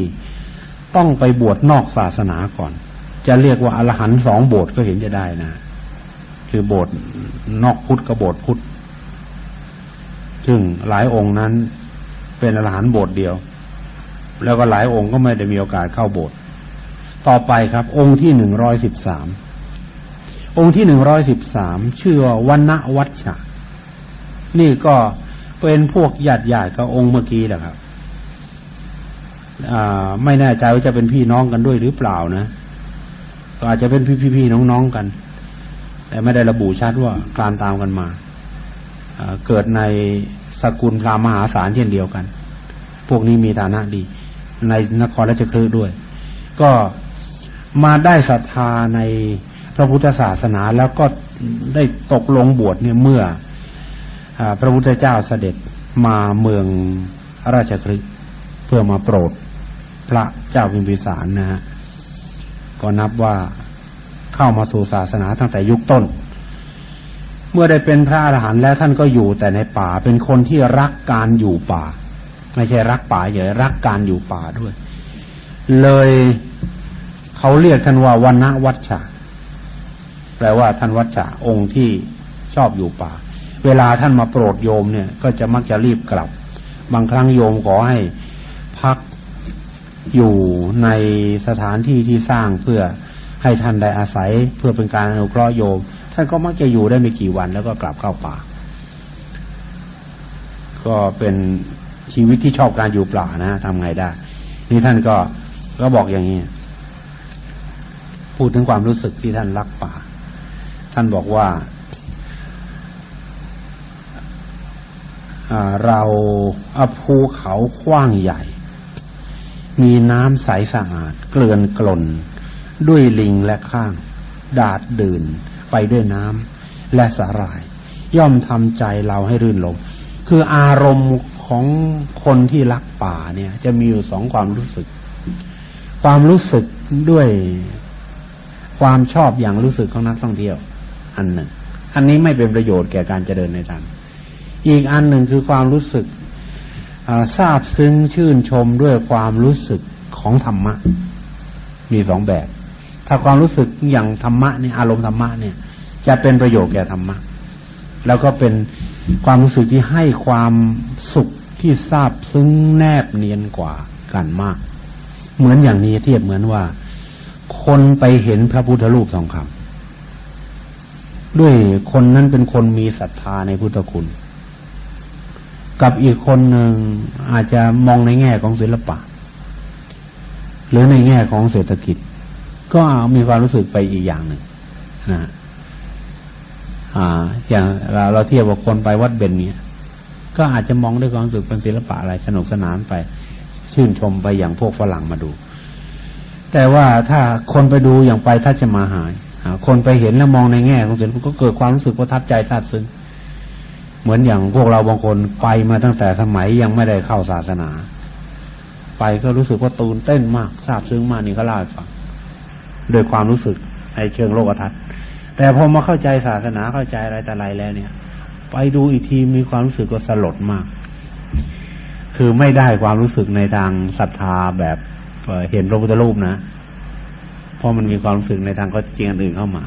ต้องไปบวชนอกศาสนาก่อน จะเรียกว่าอรหันต์สองโบสถ์ก็เห็นจะได้นะ คือโบสถ์นอกพุทธกับโบสถ์พุทธซึ่งหลายองค์นั้นเป็นอรหันต์โบสถ์เดียว แล้วก็หลายองค์ก็ไม่ได้มีโอกาสเข้าโบสถ์ต่อไปครับ องค์ที่หนึ่งร้อยสิบสาม องค์ที่หนึ่งร้อยสิบสามชื่อว่าวันณวัชชะนี่ก็เป็นพวกญาติญาติกับองค์เมื่อกี้แหละครับไม่แน่ใจว่าจะเป็นพี่น้องกันด้วยหรือเปล่านะก็อาจจะเป็นพี่พี่น้องๆกัน แต่ไม่ได้ระบุชัดว่าการตามกันมาเกิดในสกุลพราหมหาศาลเช่นเดียวกัน พวกนี้มีฐานะดี ในนครราชคลือด้วย ก็มาได้ศรัทธาใน ระพุทธศาสนาแล้วก็ได้ตกลงบวชเนี่ยเมื่ออพระพุทธเจ้าเสด็จมาเมืองราชคลึเพื่อมาโปรดพระเจ้าพิมพิสารนะฮะก็นับว่าเข้ามาสู่ศาสนาตั้งแต่ยุคต้น เมื่อได้เป็นพระอรหันต์แล้วท่านก็อยู่แต่ในป่าเป็นคนที่รักการอยู่ป่า ไม่ใช่รักป่าเฉยรักการอยู่ป่าด้วย เลยเขาเรียกท่านว่าวันณวัชชา แปลว่าท่านวัชชาองค์ที่ชอบอยู่ป่า เวลาท่านมาโปรดโยมเนี่ย ก็จะมักจะรีบกลับ บางครั้งโยมขอให้พักอยู่ในสถานที่ที่สร้างเพื่อให้ท่านได้อาศัยเพื่อเป็นการอนุเคราะห์โยม ท่านก็มักจะอยู่ได้ไม่กี่วันแล้วก็กลับเข้าป่า ก็เป็นชีวิตที่ชอบการอยู่ป่านะทำไงได้ นี่ท่านก็ก็บอกอย่างนี้ พูดถึงความรู้สึกที่ท่านรักป่า ท่านบอกว่าเราอภูเขากว้างใหญ่ มีน้ำใสสะอาด เกลื่อนกล่น ด้วยลิงและข้าง ดาดดื่น ไปด้วยน้ำและสาหร่าย ย่อมทำใจเราให้รื่นลม คืออารมณ์ของคนที่รักป่าเนี่ย จะมีอยู่สองความรู้สึก ความรู้สึกด้วยความชอบอย่างรู้สึกของนักท่องเที่ยว อันหนึ่ง อันนี้ไม่เป็นประโยชน์แก่การเจริญในธรรมอีกอันหนึ่งคือความรู้สึกทราบซึ้งชื่นชมด้วยความรู้สึกของธรรมะ มีสองแบบ ถ้าความรู้สึกอย่างธรรมะเนี่ยอารมณ์ธรรมะเนี่ย จะเป็นประโยชน์แก่ธรรมะ แล้วก็เป็นความรู้สึกที่ให้ความสุขที่ทราบซึ้งแนบเนียนกว่ากันมาก เหมือนอย่างนี้เทียบเหมือนว่า คนไปเห็นพระพุทธรูปสองคำ ด้วยคนนั้นเป็นคนมีศรัทธาในพุทธคุณ กับอีกคนหนึ่งอาจจะมองในแง่ของศิลปะ หรือในแง่ของเศรษฐกิจ ก็มีความรู้สึกไปอีกอย่างหนึ่งนะอ่า อย่างเราเราเทียบกับคนไปวัดเบนเนี่ย ก็อาจจะมองด้วยความรู้สึกเป็นศิลปะอะไรสนุกสนานไป ชื่นชมไปอย่างพวกฝรั่งมาดู แต่ว่าถ้าคนไปดูอย่างไปถ้าจะมาหาย คนไปเห็นแล้วมองในแง่ของศิลปะก็เกิดความรู้สึกประทับใจซาบซึ้งเหมือนอย่างพวกเราบางคนไปมาตั้งแต่สมัยยังไม่ได้เข้าศาสนา ไปก็รู้สึกว่าตูนเต้นมากทราบซึ้งมากนี่ก็เล่าให้ฟังโดยความรู้สึกในเชิงโลกทัศน์ แต่พอมาเข้าใจศาสนาเข้าใจอะไรแต่ไรแล้วเนี่ย ไปดูอีกทีมีความรู้สึกก็สลดมาก คือไม่ได้ความรู้สึกในทางศรัทธาแบบเห็นพระพุทธรูปนะ เพราะมันมีความรู้สึกในทางก็จริงอื่นเข้ามา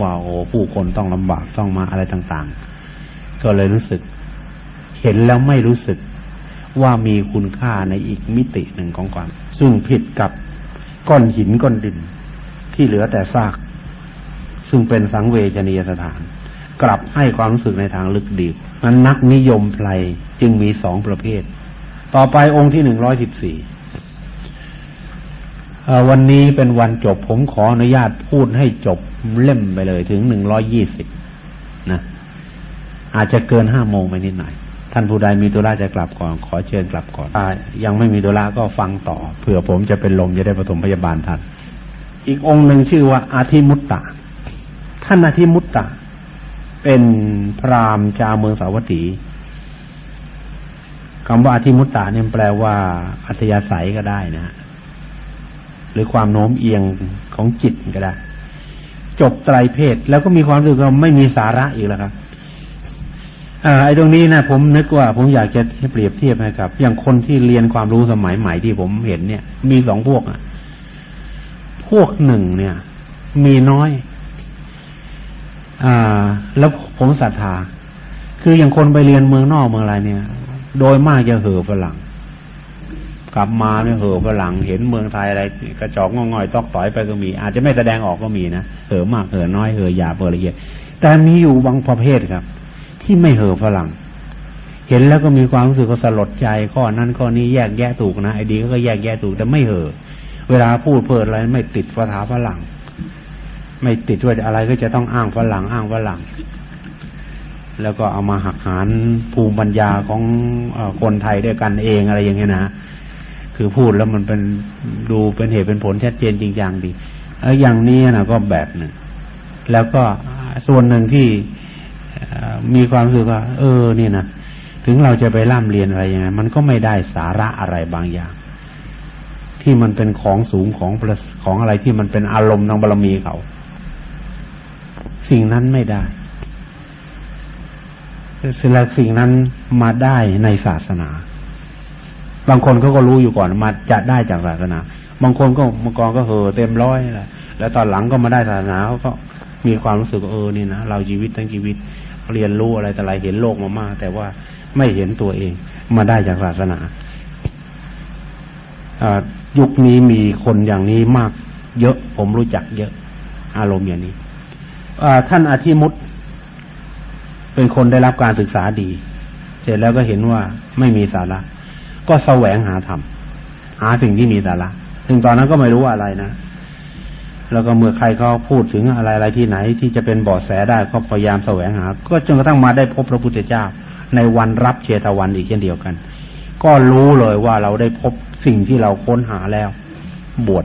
ว่าโอ้ผู้คนต้องลำบากต้องมาอะไรต่างๆ ก็เลยรู้สึก เห็นแล้วไม่รู้สึกว่ามีคุณค่าในอีกมิติหนึ่งของความ ซึ่งผิดกับก้อนหินก้อนดิน ที่เหลือแต่ซาก ซึ่งเป็นสังเวชนียสถาน กลับให้ความรู้สึกในทางลึกดีนั้นนักนิยมไพลจึงมีสองประเภท ต่อไปองค์ที่หนึ่งร้อยสิบสี่ วันนี้เป็นวันจบ ผมขออนุญาตพูดให้จบเล่มไปเลยถึงหนึ่งร้อยยี่สิบนะอาจจะเกินห้าโมงไปนิดหน่อย ท่านผู้ใดมีตุลาจะกลับก่อน ขอเชิญกลับก่อนถ้ายังไม่มีตุลาก็ฟังต่อเผื่อผมจะเป็นลมจะได้ปฐมพยาบาลท่านอีกองค์หนึ่งชื่อว่าอาทิมุตตะ ท่านอธิมุตตะ เป็นพราหมณ์ชาวเมืองสาวัตถีคำว่าอธิมุตตะเนี่ยแปลว่าอัธยาศัยก็ได้นะ หรือความโน้มเอียงของจิตก็ได้ จบไตรเพศแล้วก็มีความรู้สึกว่าไม่มีสาระอีกแล้วครับไอ้ตรงนี้นะผมนึกว่า ผมอยากจะเปรียบเทียบนะครับ อย่างคนที่เรียนความรู้สมัยใหม่ที่ผมเห็นเนี่ย มีสองพวกอะ พวกหนึ่งเนี่ย มีน้อย อ่า แล้วผมศรัทธา คืออย่างคนไปเรียนเมืองนอกเมืองอะไรเนี่ย โดยมากจะเห่อฝรั่ง กลับมาเนี่ยเหอฝรั่งเห็นเมืองไทยอะไร กระจอกง่อยตอกต่อยไปก็มี อาจจะไม่แสดงออกก็มีนะเหอมากเหอน้อยเหอหยาเหอละเอียด แต่มีอยู่บางประเภทครับ ที่ไม่เหอฝรั่ง เห็นแล้วก็มีความรู้สึกว่าสลดใจข้อนั้นข้อนี้แยกแยะถูกนะไอ้ดีก็แยกแยะถูกแต่ไม่เหอเวลาพูดเพิดอะไรไม่ติดภาษาฝรั่ง ไม่ติดว่าอะไรก็จะต้องอ้างฝรั่งอ้างฝรั่งแล้วก็เอามาหักหานภูมิปัญญาของคนไทยด้วยกันเองอะไรอย่างเงี้ยนะ คือพูดแล้วมันเป็นดูเป็นเหตุเป็นผลชัดเจนจริงจังดีเอออย่างนี้นะก็แบบหนึ่ง แล้วก็ส่วนหนึ่งที่มีความรู้สึกว่า เออนี่นะถึงเราจะไปร่ำเรียนอะไรยังไงมันก็ไม่ได้สาระอะไรบางอย่าง ที่มันเป็นของสูงของของอะไรที่มันเป็นอารมณ์ทางบารมีเขา สิ่งนั้นไม่ได้สิ่งละสิ่งนั้นมาได้ในศาสนา บางคนเขาก็รู้อยู่ก่อนมาจะได้จากศาสนา บางคนก็มังกรก็เหอเต็มร้อยแหละแล้วตอนหลังก็มาได้ศาสนาเขาก็มีความรู้สึกเออนี่นะเราชีวิตทั้งชีวิตเรียนรู้อะไรแต่ไรเห็นโลกมามาก แต่ว่าไม่เห็นตัวเองมาได้จากศาสนายุคนี้มีคนอย่างนี้มาก เยอะผมรู้จักเยอะ อารมณ์อย่างนี้ท่านอาทิมุตเป็นคนได้รับการศึกษาดี เสร็จแล้วก็เห็นว่าไม่มีสาระ ก็แสวงหาธรรมหาสิ่งที่มีสาระถึงตอนนั้นก็ไม่รู้อะไรนะ แล้วก็เมื่อใครเขาพูดถึงอะไรอะไรที่ไหน ที่จะเป็นบอแสได้ก็พยายามแสวงหา ก็จนกระทั่งมาได้พบพระพุทธเจ้า ในวันรับเชตวันอีกเช่นเดียวกัน ก็รู้เลยว่าเราได้พบสิ่งที่เราค้นหาแล้ว บวช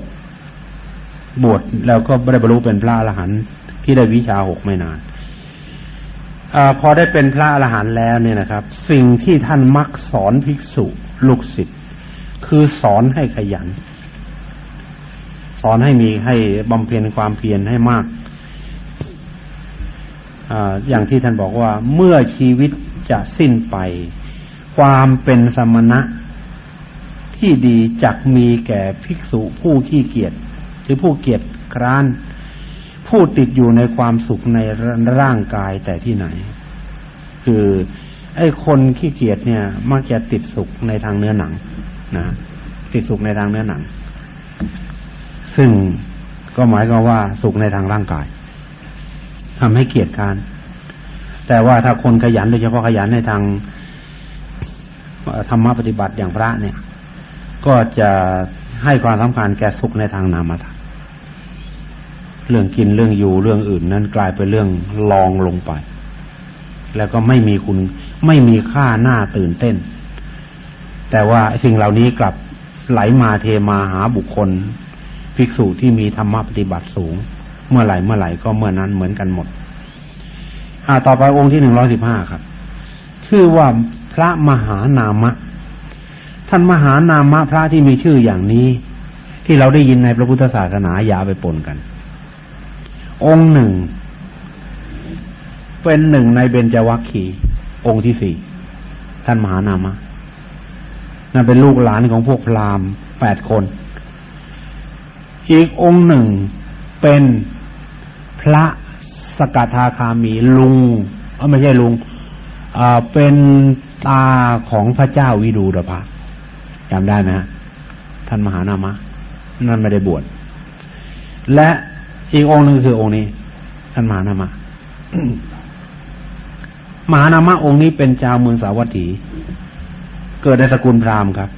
บวชแล้วก็ได้บรรลุเป็นพระอรหันต์ที่ได้วิชาหกไม่นานอพอได้เป็นพระอรหันต์แล้วเนี่ยนะครับ สิ่งที่ท่านมักสอนภิกษุ ลูกศิษย์คือสอนให้ขยัน สอนให้มีให้บำเพ็ญความเพียรให้มากออย่างที่ท่านบอกว่า เมื่อชีวิตจะสิ้นไป ความเป็นสมณะที่ดีจักมีแก่ภิกษุผู้ขี้เกียจหรือผู้เกียจคร้าน ผู้ติดอยู่ในความสุขในร่างกายแต่ที่ไหน คือ ไอ้คนขี้เกียจเนี่ย มักจะติดสุขในทางเนื้อหนังนะติดสุขในทางเนื้อหนัง ซึ่งก็หมายความว่าสุขในทางร่างกายทำให้เกียรติการ แต่ว่าถ้าคนขยันโดยเฉพาะขยันในทางธรรมปฏิบัติอย่างพระเนี่ย ก็จะให้ความสำคัญแก่สุขในทางนามธรรมเรื่องกินเรื่องอยู่เรื่องอื่นนั้นกลายเป็นเรื่องลองลงไป แล้วก็ไม่มีคุณ ไม่มีค่าหน้าตื่นเต้น แต่ว่าสิ่งเหล่านี้กลับไหลมาเทมาหาบุคคล ภิกษุที่มีธรรมปฏิบัติสูง เมื่อไหร่เมื่อไหร่ก็เมื่อนั้นเหมือนกันหมด อ่า ต่อไปองค์ที่หนึ่งร้อยสิบห้าครับ ชื่อว่าพระมหานามะ ท่านมหานามะพระที่มีชื่ออย่างนี้ ที่เราได้ยินในพระพุทธศาสนาอย่าไปปนกัน องค์หนึ่ง เป็นหนึ่งในเบญจวัคคี องค์ที่สี่ท่านมหานามะนั่นเป็นลูกหลานของพวกพราหมณ์แปดคน อีกองค์หนึ่งเป็นพระสกทาคามีลุงเออไม่ใช่ลุงอ่าเป็นตาของพระเจ้าวิดูรพะจำได้ไหมฮะท่านมหานามะ นั่นไม่ได้บวชและอีกองค์หนึ่งคือองค์นี้ ท่านมหานามะ มหานามะองค์นี้เป็นเจ้าเมืองสาวัตถี เกิดในสกุลพราหมณ์ครับ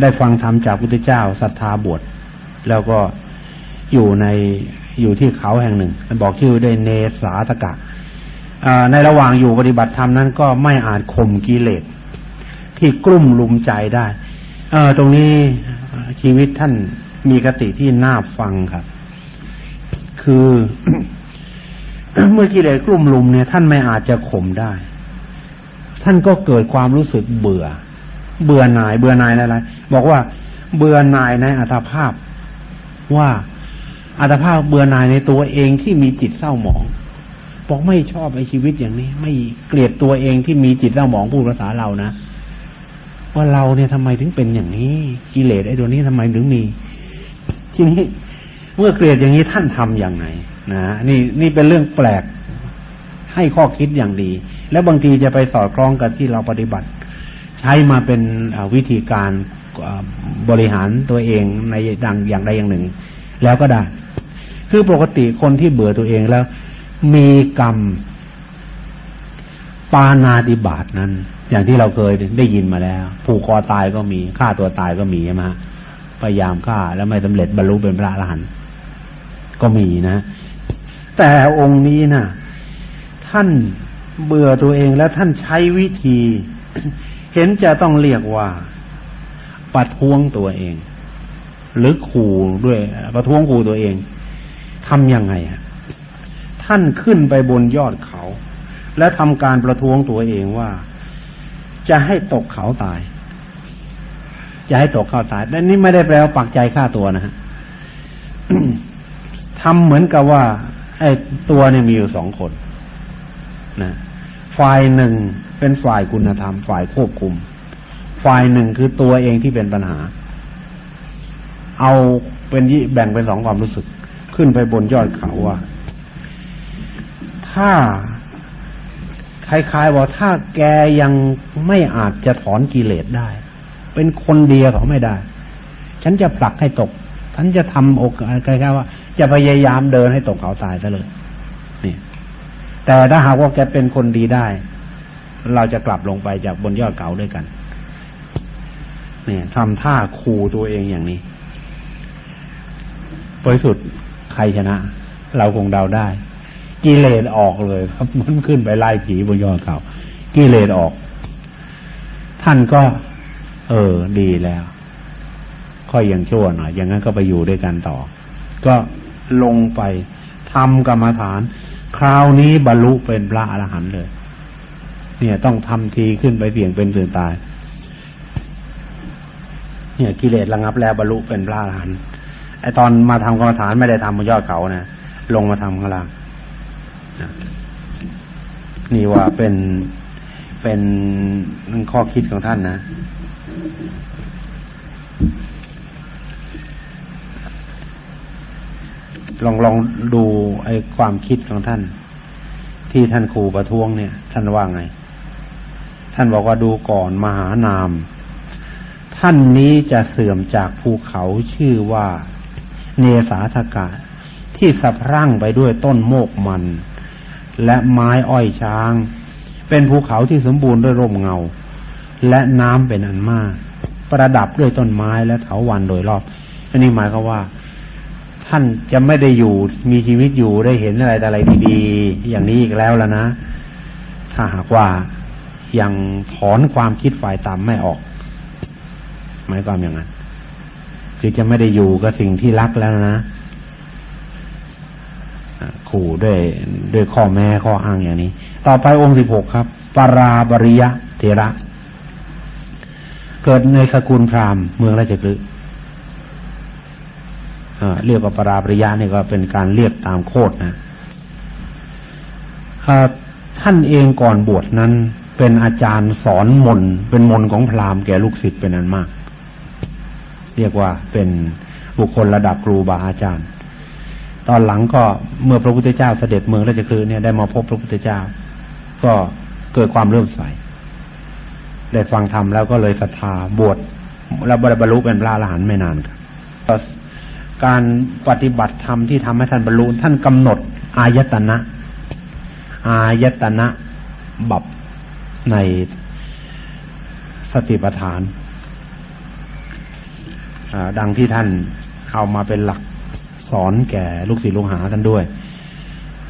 ได้ฟังธรรมจากพุทธเจ้าศรัทธาบวชแล้วก็อยู่ในอยู่ที่เขาแห่งหนึ่งบอกชื่อด้วยเนสาตกะในระหว่างอยู่ปฏิบัติธรรมนั้นก็ไม่อาจข่มกิเลสที่กลุ่มลุมใจได้ เออตรงนี้ชีวิตท่านมีกติที่น่าฟังครับ คือ เมื่อกิเลสกลุ่มลุมเนี่ยท่านไม่อาจจะข่มได้ ท่านก็เกิดความรู้สึกเบื่อ เบื่อหน่าย เบื่อหน่ายอะไรบอกว่าเบื่อหน่ายในอัตภาพ ว่าอัตภาพเบื่อหน่ายในตัวเองที่มีจิตเศร้าหมองบอกไม่ชอบไอ้ชีวิตอย่างนี้ ไม่เกลียดตัวเองที่มีจิตเศร้าหมองพูดภาษาเรานะว่าเราเนี่ยทำไมถึงเป็นอย่างนี้กิเลสไอ้ตัวนี้ทำไมถึงมี ทีนี้ เมื่อเกลียดอย่างนี้ท่านทำอย่างไรนะนี่นี่เป็นเรื่องแปลกให้ข้อคิดอย่างดี แล้วบางทีจะไปสอดคล้องกับที่เราปฏิบัติ ใช้มาเป็นวิธีการบริหารตัวเองในดังอย่างใดอย่างหนึ่ง แล้วก็ได้ คือปกติคนที่เบื่อตัวเองแล้ว มีกรรมปานาติบาตนั้น อย่างที่เราเคยได้ยินมาแล้ว ผูกคอตายก็มีฆ่าตัวตายก็มีใช่ไหมพยายามฆ่าแล้วไม่สำเร็จบรรลุเป็นพระอรหันต์ ก็มีนะ แต่องค์นี้นะ่ะ ท่านเบื่อตัวเองแล้วท่านใช้วิธี เห็นจะต้องเรียกว่าปัดท้วงตัวเอง หรือขู่ด้วยประท้วงขู่ตัวเองทำยังไงท่านขึ้นไปบนยอดเขา และทำการประท้วงตัวเองว่า จะให้ตกเขาตาย จะให้ตกเขาตายแต่นี่ไม่ได้แปลว่าปักใจฆ่าตัวนะฮะ ทำเหมือนกับว่า ไอ้ตัวเนี่ยมีอยู่สองคนนะฝ่ายหนึ่งเป็นฝ่ายคุณธรรม ฝ่ายควบคุม ฝ่ายหนึ่งคือตัวเองที่เป็นปัญหา เอาเป็นยี่แบ่งเป็นสองความรู้สึก ขึ้นไปบนยอดเขาว่า ถ้าคล้ายๆว่าถ้าแกยังไม่อาจจะถอนกิเลสได้ เป็นคนเดียวเขาไม่ได้ ฉันจะผลักให้ตก ฉันจะทำอกคล้ายๆว่า จะพยายามเดินให้ตกเขาตายซะเลยนี่แต่ถ้าหากว่าแกเป็นคนดีได้ เราจะกลับลงไปจากบนยอดเขาด้วยกัน เนี่ยทำท่าขู่ตัวเองอย่างนี้บริสุทธิ์ใครชนะ เราคงเดาได้ กิเลสออกเลยครับมันขึ้นไปไล่ผีบนยอดเขากิเลสออกท่านก็ เออ ดีแล้ว ค่อยยังชั่วหน่อยอย่างนั้นก็ไปอยู่ด้วยกันต่อ ก็ ลงไปทำกรรมฐาน คราวนี้บรรลุเป็นพระอรหันต์เลย เนี่ยต้องทำทีขึ้นไปเสี่ยงเป็นเสื่อตาย เนี่ยกิเลสระงับแล้วบรรลุเป็นพระอรหันต์ไอตอนมาทำกรรมฐานไม่ได้ทำบนยอดเขานะลงมาทำข้างล่างนี่ว่าเป็นเป็นข้อคิดของท่านนะ ลองลองดูไอ้ความคิดของท่าน ที่ท่านครูประท้วงเนี่ย ท่านว่าไง ท่านบอกว่าดูก่อนมหานาม ท่านนี้จะเสื่อมจากภูเขาชื่อว่าเนสาธกาที่สะพรั่งไปด้วยต้นโมกมัน และไม้อ้อยช้าง เป็นภูเขาที่สมบูรณ์ด้วยร่มเงา และน้ำเป็นอันมาก ประดับด้วยต้นไม้และเถาวันโดยรอบอันนี้หมายก็ว่า ท่านจะไม่ได้อยู่มีชีวิตอยู่ได้เห็นอะไรอะไรดีๆอย่างนี้อีกแล้วแล้วนะ ถ้าหากว่ายังถอนความคิดฝ่ายต่ำไม่ออกหมายความอย่างนั้น คือจะไม่ได้อยู่กับสิ่งที่รักแล้วนะขู่ด้วยด้วยข้อแม้ข้ออ้างอย่างนี้ ต่อไปองค์สิบหกครับปราบริยะเทระ เกิดในสกุลพราหมณ์เมืองราชกฤห์ เรียกว่าปราบริยะนี่ก็เป็นการเรียกตามโคดนะท่านเองก่อนบวชนั้นเป็นอาจารย์สอนมนเป็นมนของพราหมณ์แก่ลูกศิษย์เป็นอันมาก เรียกว่าเป็นบุคคลระดับครูบาอาจารย์ ตอนหลังก็เมื่อพระพุทธเจ้าเสด็จเมืองราชคือเนี่ยได้มาพบพระพุทธเจ้า ก็เกิดความเริ่มใสได้ฟังธรรมแล้วก็เลยศรัทธาบวชแล้วบรรลุเป็นพระอรหันต์ไม่นานครับ การปฏิบัติธรรมที่ทำให้ท่านบรรลุท่านกำหนด อายตนะ อายตนะบับในสติปัฏฐานดังที่ท่านเอามาเป็นหลักสอนแก่ลูกศิษย์ลูกหาท่านด้วย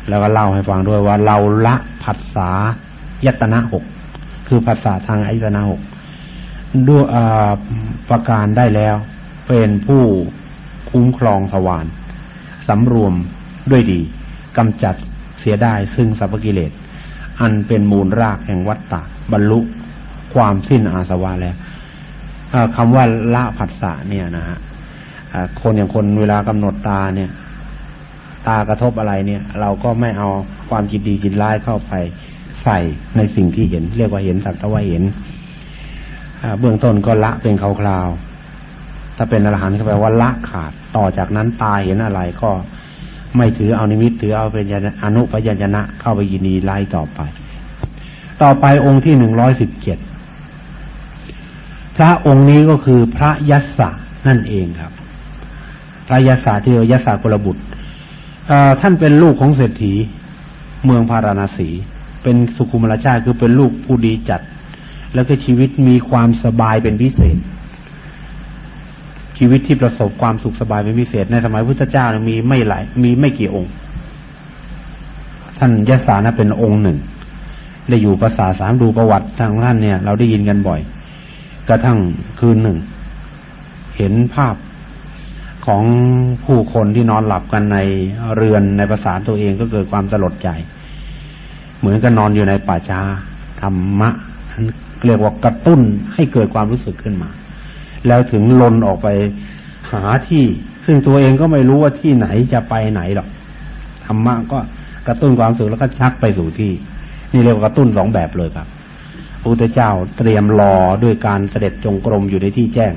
แล้วก็เล่าให้ฟังด้วยว่าเราละผัสสะยตนะหกคือภาษาทางอายตนะหกด้วยประการได้แล้ว เป็นผู้ คุ้มครองสวรรค์สำรวมด้วยดีกำจัดเสียได้ซึ่งสัพพกิเลส อันเป็นมูลรากแห่งวัฏฏะบรรลุความสิ้นอาสวะแล้วคำว่าละผัสสะเนี่ยนะฮะคนอย่างคนเวลากำหนดตาเนี่ย ตากระทบอะไรเนี่ย เราก็ไม่เอาความจิตดีจิตร้ายเข้าไปใส่ในสิ่งที่เห็น เรียกว่าเห็นสักแต่ว่าเห็นเบื้องต้นก็ละเป็นคราวๆ ถ้าเป็นอรหันต์ก็แปลว่าละขาด ต่อจากนั้นตาเห็นอะไรก็ไม่ถือเอานิมิตถือเอาเป็นอนุปยัญชนะเข้าไปยินดีไล่ต่อไป ต่อไปองค์ที่หนึ่งร้อยสิบเจ็ดพระองค์นี้ก็คือพระยัสสะนั่นเองครับ พระยัสสะที่เรียกยัสสะกลบุตรท่านเป็นลูกของเศรษฐี เมืองพาราณสี เป็นสุขุมราชาคือเป็นลูกผู้ดีจัด แล้วก็ชีวิตมีความสบายเป็นพิเศษ ชีวิตที่ประสบความสุขสบายเป็นพิเศษ ในสมัยพุทธเจ้ามีไม่หลายมีไม่กี่องค์ ท่านยศานะเป็นองค์หนึ่ง ได้อยู่ภาษาสามดูประวัติทางท่านเนี่ย เราได้ยินกันบ่อย กระทั่งคืนหนึ่ง เห็นภาพของผู้คนที่นอนหลับกันในเรือนในภาษาตัวเองก็เกิดความสลดใจ เหมือนกับนอนอยู่ในป่าชาธรรมะเรียกว่ากระตุ้นให้เกิดความรู้สึกขึ้นมา แล้วถึงลนออกไปหาที่ ซึ่งตัวเองก็ไม่รู้ว่าที่ไหนจะไปไหนหรอกธรรมะก็กระตุ้นความสุขแล้วก็ชักไปสู่ที่ นี่เรียกว่ากระตุ้นสองแบบเลยครับพระพุทธเจ้าเตรียมรอด้วยการเสด็จจงกรมอยู่ในที่แจ้ง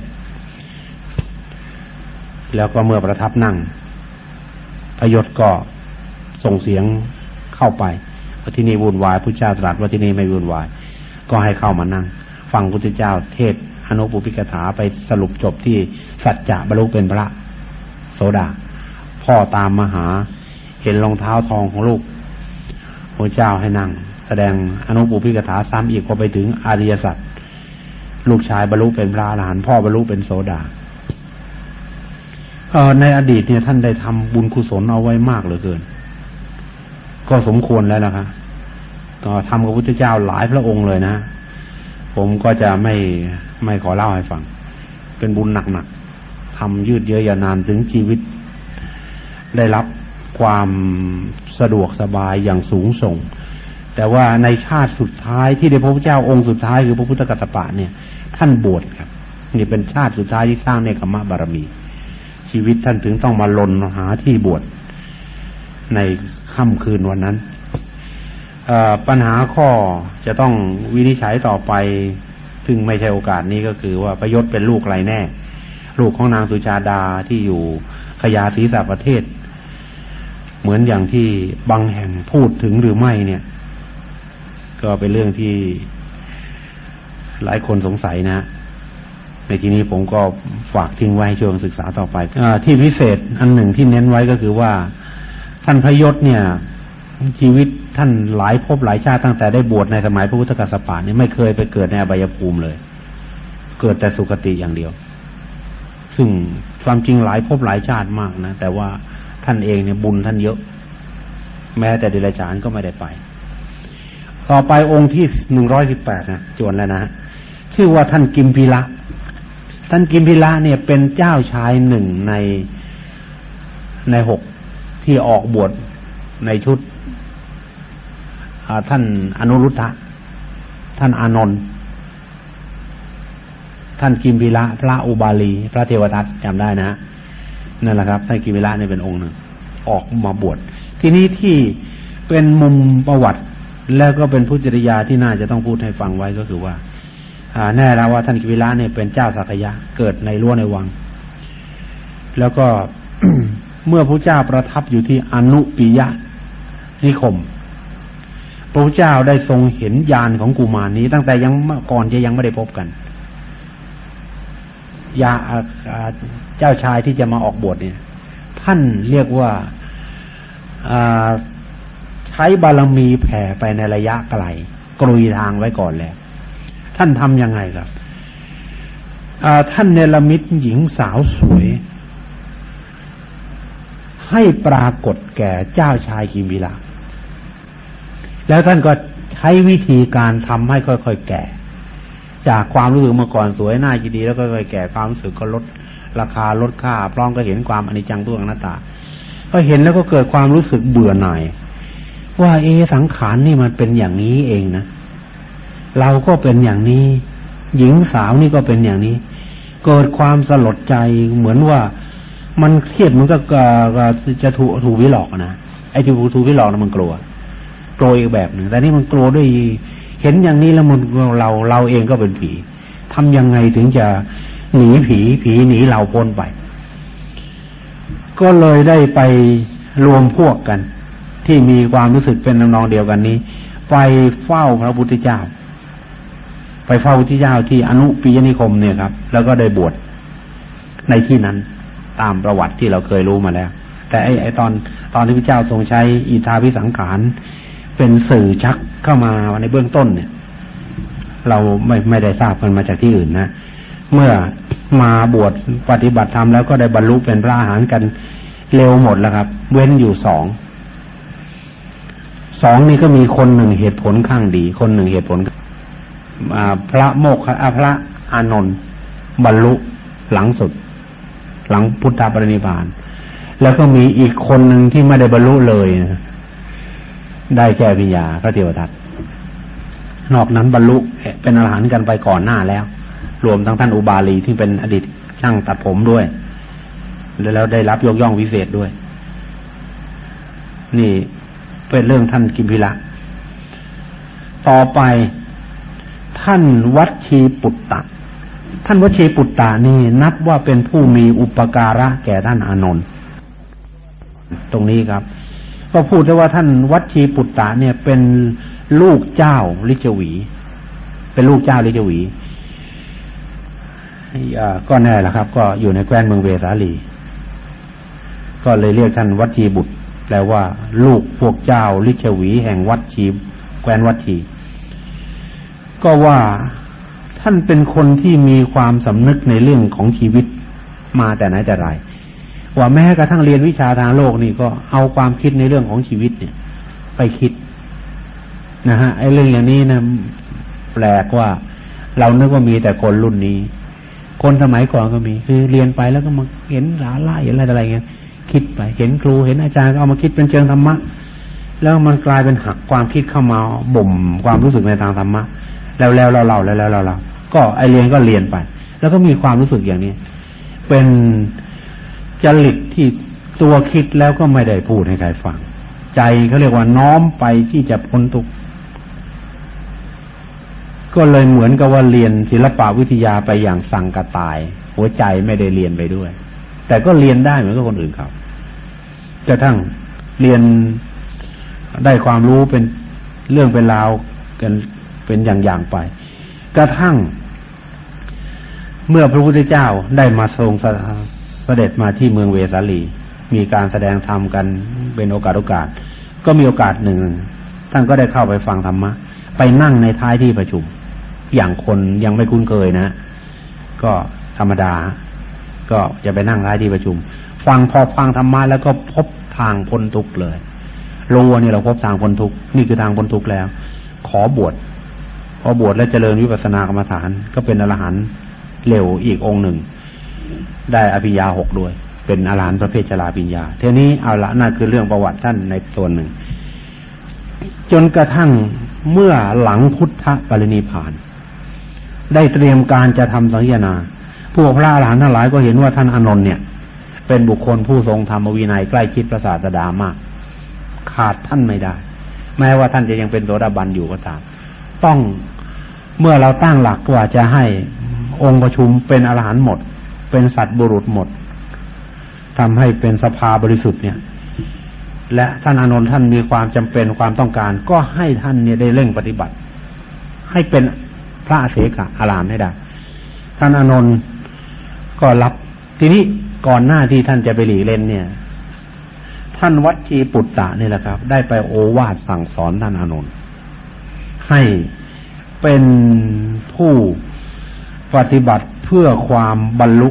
แล้วก็เมื่อประทับนั่งพยศก็ส่งเสียงเข้าไปว่าที่นี่วุ่นวายพุทธเจ้าตรัสว่าที่นี่ไม่วุ่นวาย ก็ให้เข้ามานั่ง ฟังพุทธเจ้าเทศ อนุปุพิกถาไปสรุปจบที่สัจจะบรรลุเป็นพระ โสดา พ่อตามมาหา เห็นรองเท้าทองของลูกพระเจ้าให้นั่ง แสดงอนุปุพิกถาซ้ำอีกพอไปถึงอริยสัจลูกชายบรรลุเป็นพระอรหันต์พ่อบรรลุเป็นโสดาในอดีตเนี่ยท่านได้ทำบุญกุศลเอาไว้มากเหลือเกิน ก็สมควรแล้วนะคะก็ทำกับพุทธเจ้าหลายพระองค์เลยนะ ผมก็จะไม่ ไม่ขอเล่าให้ฟัง เป็นบุญหนักๆทำยืดเยื้อยาวนานถึงชีวิต ได้รับความสะดวกสบายอย่างสูงส่ง แต่ว่าในชาติสุดท้ายที่ได้พระพุทธเจ้าองค์สุดท้ายคือพระพุทธกัสสปะเนี่ย ท่านบวชครับ นี่เป็นชาติสุดท้ายที่สร้างในกรรมบารมี ชีวิตท่านถึงต้องมาลนหาที่บวชในค่ำคืนวันนั้นปัญหาข้อจะต้องวินิจฉัยต่อไป ซึ่งไม่ใช่โอกาสนี้ก็คือว่าประยศเป็นลูกไรแน่ ลูกของนางสุชาดาที่อยู่ขยาศีสาประเทศ เหมือนอย่างที่บางแห่งพูดถึงหรือไม่เนี่ย ก็เป็นเรื่องที่หลายคนสงสัยนะในที่นี้ผมก็ฝากทิ้งไว้ช่วงศึกษาต่อไปอที่พิเศษอันหนึ่งที่เน้นไว้ก็คือว่า ท่านพยศเนี่ย ชีวิต ท่านหลายภพหลายชาติตั้งแต่ได้บวชในสมัยพระพุทธกัสสปะนี่ไม่เคยไปเกิดในอบายภูมิเลย เกิดแต่สุคติอย่างเดียว ซึ่งความจริงหลายภพหลายชาติมากนะ แต่ว่าท่านเองเนี่ยบุญท่านเยอะ แม้แต่เดรัจฉานก็ไม่ได้ไป ต่อไปองค์ที่หนึ่งร้อยสิบแปดนะจวนแล้วนะชื่อว่าท่านกิมพีละ ท่านกิมพิละเนี่ยเป็นเจ้าชายหนึ่งในในหกที่ออกบวชในชุด ท่านอนุรุทธะ ท่านอานนท์ท่านกิมพิละพระอุบาลี พระเทวทัตจำได้นะนั่นแหละครับท่านกิมพิละเนี่ยเป็นองค์หนึ่งออกมาบวชทีนี้ที่เป็นมุมประวัติ แล้วก็เป็นพุทธจริยาที่น่าจะต้องพูดให้ฟังไว้ก็คือว่าแน่แล้วว่าท่านกิวิละเนี่ยเป็นเจ้าสักยะ เกิดในรั้วในวัง แล้วก็เมื่อพระเจ้าประทับอยู่ที่อนุปิยะนิคม พระเจ้าได้ทรงเห็นยานของกุมารนี้ ตั้งแต่ยังก่อนจะยังไม่ได้พบกันยาเจ้าชายที่จะมาออกบวชเนี่ย ท่านเรียกว่าใช้บารมีแผ่ไปในระยะไกลกรุยทางไว้ก่อนแล้วท่านทำยังไงครับท่านเนรมิตหญิงสาวสวย ให้ปรากฏแก่เจ้าชายกิมิลา แล้วท่านก็ใช้วิธีการทำให้ค่อยๆแก่ จากความรู้สึกเมื่อก่อนสวยหน้าจีดีแล้วก็ค่อยแก่ความรู้สึกก็ลดราคาลดค่า พร้อมก็เห็นความอนิจจังตัวอนัตตา ก็เห็นแล้วก็เกิดความรู้สึกเบื่อหน่าย ว่าเอสังขารนี่มันเป็นอย่างนี้เองนะเราก็เป็นอย่างนี้ หญิงสาวนี่ก็เป็นอย่างนี้ เกิดความสลดใจเหมือนว่ามันเครียดมันก็จะถูกถูกวิหลอกนะไอ้ที่ถูกวิหลอกนะมันกลัว ลัวอีกแบบหนึ่งแต่นี่มันกลัวด้วยเห็นอย่างนี้แล้วมันเราเราเองก็เป็นผีทำยังไงถึงจะหนีผีผีหนีเราพ้นไป ก็เลยได้ไปรวมพวกกัน ที่มีความรู้สึกเป็นนองเดียวกันนี้ ไปเฝ้าพระพุทธเจ้า ไปเฝ้าพระพุทธเจ้าที่อนุปิยนิคมเนี่ยครับ แล้วก็ได้บวชในที่นั้นตามประวัติที่เราเคยรู้มาแล้ว แต่ไอ้ไอตอนตอนที่พระเจ้าทรงใช้อิทาพิสังขาร เป็นสื่อชักเข้ามาในเบื้องต้นเนี่ย เราไม่ไม่ได้ทราบกันมาจากที่อื่นนะเมื่อมาบวชปฏิบัติธรรมแล้วก็ได้บรรลุเป็นพระอาหารกันเร็วหมดแล้วครับ เว้นอยู่สองสองนี่ก็มีคนหนึ่งเหตุผลข้างดี คนหนึ่งเหตุผลพระโมกขพระอานนท์บรรลุหลังสุด หลังพุทธปรินิพาน แล้วก็มีอีกคนหนึ่งที่ไม่ได้บรรลุเลยนะ ได้แก่วิญญาพระเทวทัตนอกนั้นบรรลุเป็นอรหันต์กันไปก่อนหน้าแล้ว รวมทั้งท่านอุบาลีที่เป็นอดีตช่างตัดผมด้วย แล้วได้รับยกย่องวิเศษด้วย นี่เป็นเรื่องท่านกิมพิละ ต่อไปท่านวัชีปุตตะ ท่านวัชีปุตตานี่นับว่าเป็นผู้มีอุปการะแก่ท่านอานนท์ตรงนี้ครับ ก็พูดได้ว่าท่านวัชีปุตตาเนี่ยเป็นลูกเจ้าลิจวี เป็นลูกเจ้าลิจวีก็แน่ละครับ ก็อยู่ในแคว้นเมืองเวสาลี ก็เลยเรียกท่านวัชีบุตร แปลว่า ลูกพวกเจ้าลิชวี แห่งวัดชีแคว้นวัดชีก็ว่าท่านเป็นคนที่มีความสำนึกในเรื่องของชีวิตมาแต่ไหนแต่ไร ว่าแม้กระทั่งเรียนวิชาทางโลกนี่ก็เอาความคิดในเรื่องของชีวิตเนี่ย ไปคิดนะฮะไอ้เรื่องอย่างนี้นะแปลกว่า เรานึกว่ามีแต่คนรุ่นนี้ คนสมัยก่อนก็มี คือเรียนไปแล้วก็มาเห็นสาระเห็นอะไรอะไรเงี้ยคิดไปเห็นครูเห็นอาจารย์ก็เอามาคิดเป็นเชิงธรรมะแล้วมันกลายเป็นหักความคิดเข้ามาบ่มความรู้สึกในทางธรรมะแล้วแล้วเราเราแล้วแล้วเราเราก็ไอเรียนก็เรียนไป แล้วก็มีความรู้สึกอย่างนี้ เป็น จริตที่ตัวคิดแล้วก็ไม่ได้พูดให้ใครฟัง ใจเขาเรียกว่าน้อมไปที่จะพ้นทุกข์ก็เลยเหมือนกับว่าเรียนศิลปะวิทยาไปอย่างสั่งกระตาย หัวใจไม่ได้เรียนไปด้วย แต่ก็เรียนได้เหมือนกับคนอื่นเขากระทั่งเรียนได้ความรู้เป็นเรื่องเป็นราวกันเป็นอย่างๆไป กระทั่ง เมื่อพระพุทธเจ้าได้มาทรง เสด็จมาที่เมืองเวสาลี มีการแสดงธรรมกันเป็นโอกาสโอกาส ก็มีโอกาสหนึ่ง ท่านก็ได้เข้าไปฟังธรรมะ ไปนั่งในท้ายที่ประชุม อย่างคนยังไม่คุ้นเคยนะ ก็ธรรมดา ก็จะไปนั่งท้ายที่ประชุม ฟังพอฟังธรรมะแล้วก็พบทางพ้นทุกข์เลยรู้ว่านี่เราพบทางพ้นทุกข์นี่คือทางพ้นทุกข์แล้ว ขอบวชพอบวชแล้วเจริญวิปัสสนากรรมฐาน ก็เป็นอรหันต์เร็วอีกองค์หนึ่ง ได้อภิญญาหกด้วย เป็นอรหันต์ประเภทชลาปิญญาเทีนี้เอาละนั่นคือเรื่องประวัติท่านในส่วนหนึ่ง จนกระทั่งเมื่อหลังพุทธปรินิพาน ได้เตรียมการจะทำสังยนาพวกพระอรหันต์ทั้งหลายก็เห็นว่าท่านอนนท์เนี่ย เป็นบุคคลผู้ทรงธรรมวินัยใกล้ชิดพระศาสดามาก ขาดท่านไม่ได้ แม้ว่าท่านจะยังเป็นโสดาบันอยู่ก็ตาม ต้องเมื่อเราตั้งหลักว่าจะให้องค์ประชุมเป็นอรหันต์หมด เป็นสัตว์บุรุษหมดทำให้เป็นสภาบริสุทธิ์เนี่ย และท่านอานนท์ท่านมีความจำเป็นความต้องการ ก็ให้ท่านเนี่ยได้เร่งปฏิบัติ ให้เป็นพระเสกอารามให้ได้ ท่านอานนท์ก็รับ ทีนี้ก่อนหน้าที่ท่านจะไปหลีเล่นเนี่ย ท่านวัดชีปุตตะนี่แหละครับ ได้ไปโอวาทสั่งสอนท่านอานนท์ให้เป็นผู้ปฏิบัติ เพื่อความบรรลุ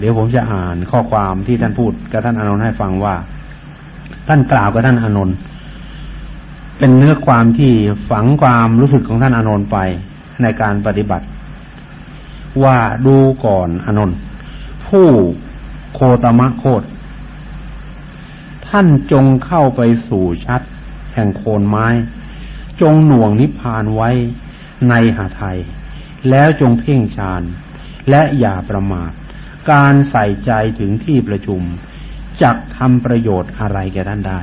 เดี๋ยวผมจะอ่านข้อความที่ท่านพูดกับท่านอานนท์ให้ฟังว่า ท่านกล่าวกับท่านอานนท์เป็นเนื้อความที่ฝังความรู้สึกของท่านอานนท์ไปในการปฏิบัติ ว่าดูก่อนอนนท์ผู้โคตมะโคตท่านจงเข้าไปสู่ชัด แห่ห่งโคนไม้ จงหน่วงนิพพานไว้ในหาไทย แล้วจงเพ่งฌาน และอย่าประมาทการใส่ใจถึงที่ประชุมจักทำประโยชน์อะไรแก่ท่านได้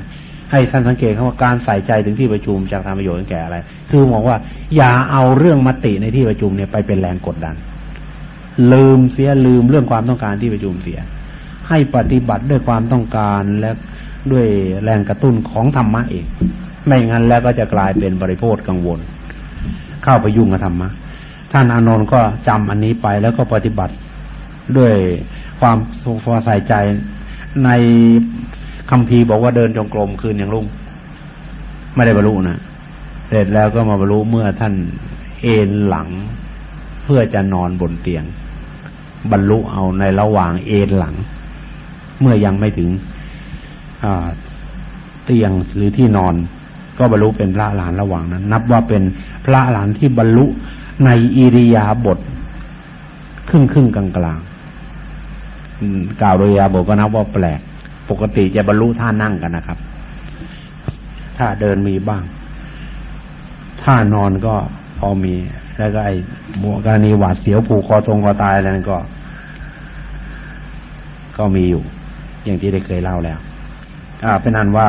ให้ท่านสังเกตคำว่าการใส่ใจถึงที่ประชุมจักทำประโยชน์แก่อะไร คือมองว่า อย่าเอาเรื่องมติในที่ประชุมเนี่ยไปเป็นแรงกดดัน ลืมเสียลืมเรื่องความต้องการที่ประชุมเสีย ให้ปฏิบัติด้วยความต้องการและด้วยแรงกระตุ้นของธรรมะเอง ไม่งั้นแล้วก็จะกลายเป็นบริโภคกังวล เข้าไปยุ่งกับธรรมะ ท่านอานนท์ก็จำอันนี้ไปแล้วก็ปฏิบัติด้วยความพอใส่ใจในคำพีบอกว่าเดินจงกรมคืนอย่างรุ่ง ไม่ได้บรรลุนะเสร็จแล้วก็มาบรรลุเมื่อท่านเอนหลัง เพื่อจะนอนบนเตียง บรรลุเอาในระหว่างเอนหลัง เมื่อยังไม่ถึงเตียงหรือที่นอน ก็บรรลุเป็นพระหลานระหว่างนั้น นับว่าเป็นพระหลานที่บรรลุ ในอิริยาบถครึ่งครึ่งกลางกลางกล่าวโดยยาบทก็นับว่าแปลก ปกติจะบรรลุท่านั่งกันนะครับ ถ้าเดินมีบ้าง ถ้านอนก็พอมี แล้วก็ไอ้บวกรณีหวาดเสียวผูกคอตรงคอตายอะไรนั่นก็ ก็มีอยู่ อย่างที่ได้เคยเล่าแล้ว อ่า เป็นอันว่า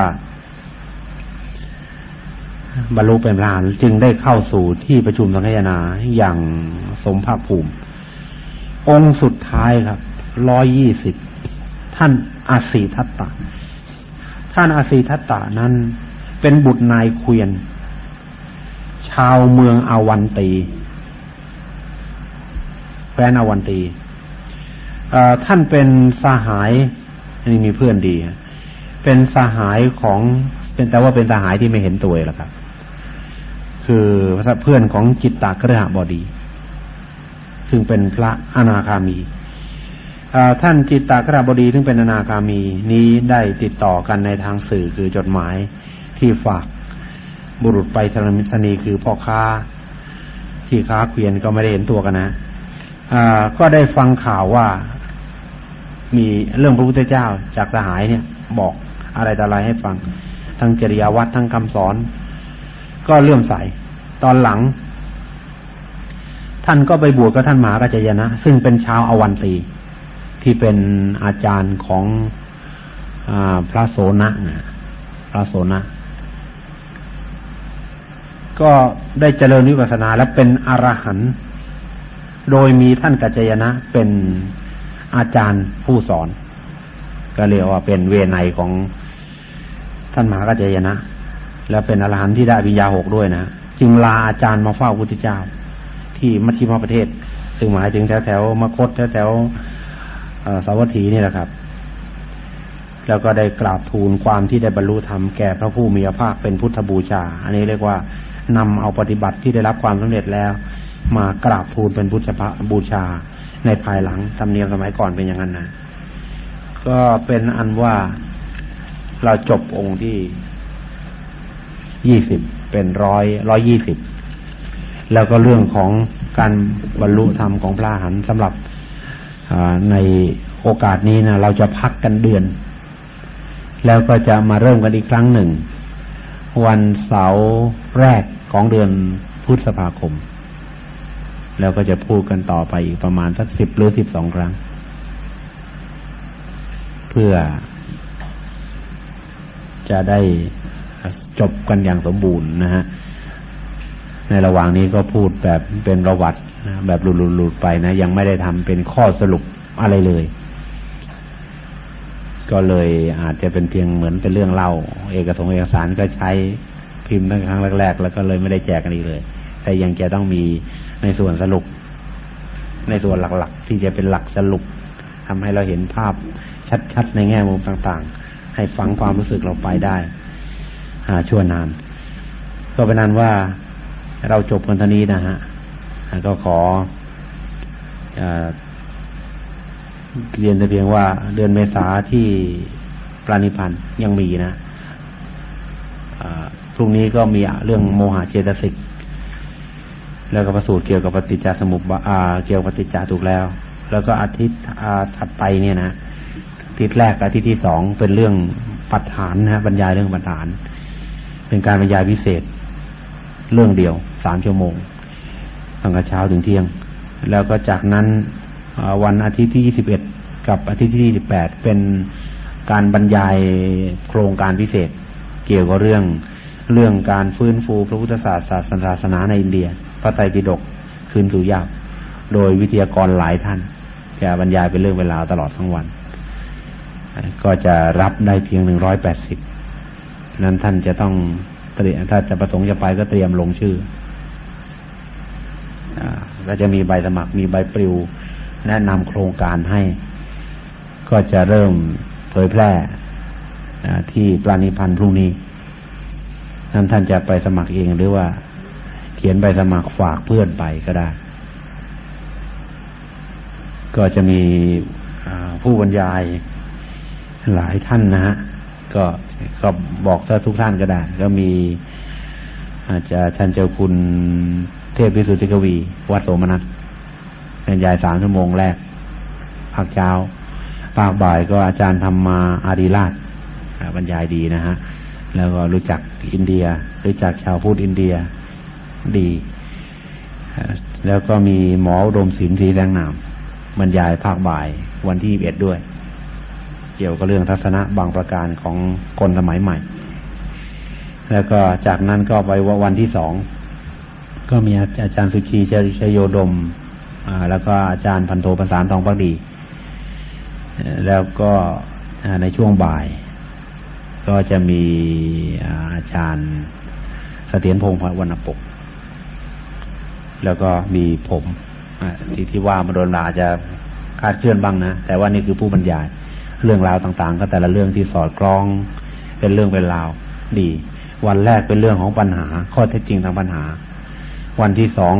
บรรลุเป็นพระานจึงได้เข้าสู่ที่ประชุมสังฆนาอย่างสมภาคภูมิ องค์สุดท้ายครับร้อยยี่สิบท่านอาศีทัตตะ ท่านอาศีทัตตะนั้นเป็นบุตรนายเกวียน ชาวเมืองอาวันตีแฟนอาวันตีท่านเป็นสหายนี่มีเพื่อนดี เป็นสหายของเป็นแต่ว่าเป็นสหายที่ไม่เห็นตัวแล้วครับ คือเพื่อนของจิตตากระหบดี ซึ่งเป็นพระอนาคามีท่านจิตตากราบดีซึ่งเป็นอนาคามี นี้ได้ติดต่อกันในทางสื่อคือจดหมายที่ฝากบุรุษไปธรมิษณีคือพ่อค้า ที่ค้าเกวียนก็ไม่ได้เห็นตัวกันนะก็ได้ฟังข่าวว่ามีเรื่องพระพุทธเจ้าจากสหายเนี่ย บอกอะไรต่ออะไรให้ฟัง ทั้งจริยวัตรทั้งคำสอน ก็เลื่อมใส ตอนหลัง ท่านก็ไปบวชกับท่านมหากัจจยนะ ซึ่งเป็นชาวอวันตีที่เป็นอาจารย์ของอพระโสนะพระโสนะก็ได้เจริญวิปัสสนาและเป็นอรหันต์โดยมีท่านกัจจยนะเป็นอาจารย์ผู้สอน ก็เรียกว่าเป็นเวไนของท่านมหากัจจยนะ และเป็นอรหันต์ที่ได้วิญญาหกด้วยนะจึงลาอาจารย์มาเฝ้าพุทธเจ้า ที่มัชชิมประเทศ ซึ่งหมายถึงแถวแถวมคตแถวแถวสาวัตถีนี่แหละครับ แล้วก็ได้กราบทูลความที่ได้บรรลุธรรมแก่พระผู้มีพระภาคเป็นพุทธบูชา อันนี้เรียกว่านำเอาปฏิบัติที่ได้รับความสำเร็จแล้ว มากราบทูลเป็นพุทธบูชา ในภายหลังธรรมเนียมสมัยก่อนเป็นอย่างนั้นนะก็เป็นอันว่าเราจบองค์ที่ ยี่สิบเป็นร้อยร้อยยี่สิบแล้วก็เรื่องของการบรรลุธรรมของพระหันสำหรับในโอกาสนี้นะเราจะพักกันเดือน แล้วก็จะมาเริ่มกันอีกครั้งหนึ่ง วันเสาร์แรกของเดือนพฤษภาคม แล้วก็จะพูดกันต่อไปอีกประมาณสักสิบหรือสิบสองครั้ง เพื่อจะได้ จบกันอย่างสมบูรณ์นะฮะในระหว่างนี้ก็พูดแบบเป็นประวัติแบบหลุดๆไปนะ ยังไม่ได้ทำเป็นข้อสรุปอะไรเลย ก็เลยอาจจะเป็นเพียงเหมือนเป็นเรื่องเล่า เอกสงเอกสารก็ใช้พิมพ์ตั้งครั้งแรกๆ แล้วก็เลยไม่ได้แจกกันอีกเลย แต่ยังจะต้องมีในส่วนสรุป ในส่วนหลักๆ ที่จะเป็นหลักสรุปทำให้เราเห็นภาพชัดๆ ในแง่มุมต่างๆ ให้ฟังความรู้สึกเราไปได้ หาชั่วนาน ก็เป็นนั้นว่าเราจบกันทนี้นะฮะก็ขออเรียนแต่เพียงว่าเดือนเมษาที่ปราณิพันธ์ยังมีนะพรุ่งนี้ก็มีเรื่องโมหะเจตสิก แล้วก็ประสูตรเกี่ยวกับปฏิจจสมุปบาเกี่ยวกับปฏิจจถูกแล้ว แล้วก็อาทิตย์ถัดไปเนี่ยนะอาทิตย์แรกอาทิตย์ที่สองเป็นเรื่องปัจฐานนะบรรยายเรื่องปัจฐาน เป็นการบรรยายพิเศษ เรื่องเดียวสามชั่วโมงตั้งแต่เช้าถึงเที่ยง แล้วก็จากนั้นวันอาทิตย์ที่ยี่สิบเอ็ดกับอาทิตย์ที่ยี่สิบแปดเป็นการบรรยายโครงการพิเศษ เกี่ยวกับเรื่องเรื่องการฟื้นฟูพระพุทธศาสนาศาสนาในอินเดีย พระไตรปิฎกคืนสู่ยาวโดยวิทยากรหลายท่าน จะบรรยายเป็นเรื่องเวลาตลอดทั้งวัน ก็จะรับได้เพียงหนึ่งร้อยแปดสิบ นั้นท่านจะต้องเตรียมถ้าจะประสงค์จะไปก็เตรียมลงชื่ออก็จะมีใบสมัครมีใบปลิว แนะนำโครงการให้ ก็จะเริ่มเผยแพร่ที่ปราณิพันธ์พรุ่งนี้นั้นท่านจะไปสมัครเองหรือว่า เขียนใบสมัครฝากเพื่อนไปก็ได้ ก็จะมีผู้บรรยายหลายท่านนะฮะ ก็ก็บอกถ้าทุกท่านก็ได้ ก็มีอาจจะท่านเจ้าคุณเทพพิสุทธิกวี วัดโสมนัสบรรยายสามชั่วโมงแรกภาคเช้าภาคบ่ายก็อาจารย์ธรรมาอารีราชบรรยายดีนะฮะ แล้วก็รู้จักอินเดีย รู้จักชาวพุทธอินเดียดี แล้วก็มีหมออุดมศิลป์สีแดงนามบรรยายภาคบ่ายวันที่เอ็ดด้วย เกี่ยวกับเรื่องทัศนะบางประการของคนสมัยใหม่ แล้วก็จากนั้นก็ไปวันที่สองก็มีอาจารย์สุขีชโยดมแล้วก็อาจารย์พันโทประสานทองพักดี แล้วก็ในช่วงบ่าย ก็จะมีอาจารย์เสถียรพงศ์วรรณปก แล้วก็มีผมที่ที่ว่ามาโดนลาจะคาดเคลื่อนบ้างนะ แต่ว่านี่คือผู้บรรยาย เรื่องราวต่าง ๆ ก็แต่ละเรื่องที่สอดคล้อง เป็นเรื่องเป็นราวดี วันแรกเป็นเรื่องของปัญหา ข้อเท็จจริงทางปัญหา วันที่สอง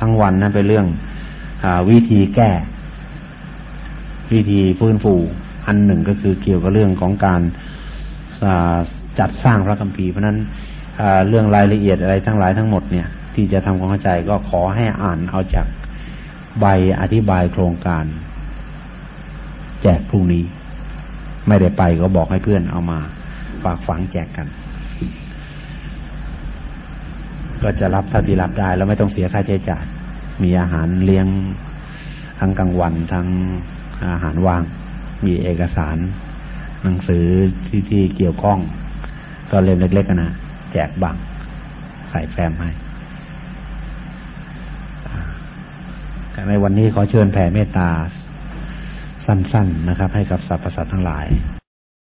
ทั้งวันนั้นเป็นเรื่องอวิธีแก้ วิธีฟื้นฟูอันหนึ่งก็คือเกี่ยวกับเรื่องของการจัดสร้างพระคัมภีร์เพราะนั้นเรื่องรายละเอียดอะไรทั้งหลายทั้งหมดเนี่ย ที่จะทำความเข้าใจก็ขอให้อ่านเอาจากใบอธิบายโครงการ แจกพรุ่งนี้ ไม่ได้ไปก็บอกให้เพื่อนเอามาฝากฝังแจกกัน ก็จะรับถ้าที่รับได้ แล้วไม่ต้องเสียค่าใช้จ่ายมีอาหารเลี้ยงทั้งกลางวันทั้งอาหารว่าง มีเอกสาร หนังสือที่ที่เกี่ยวข้อง ก็เล่มเล็กๆนะแจกบังใส่แฟ้มให้ในวันนี้ขอเชิญแผ่เมตตา สั้น ๆ นะครับ ให้กับสรรพสัตว์ทั้งหลาย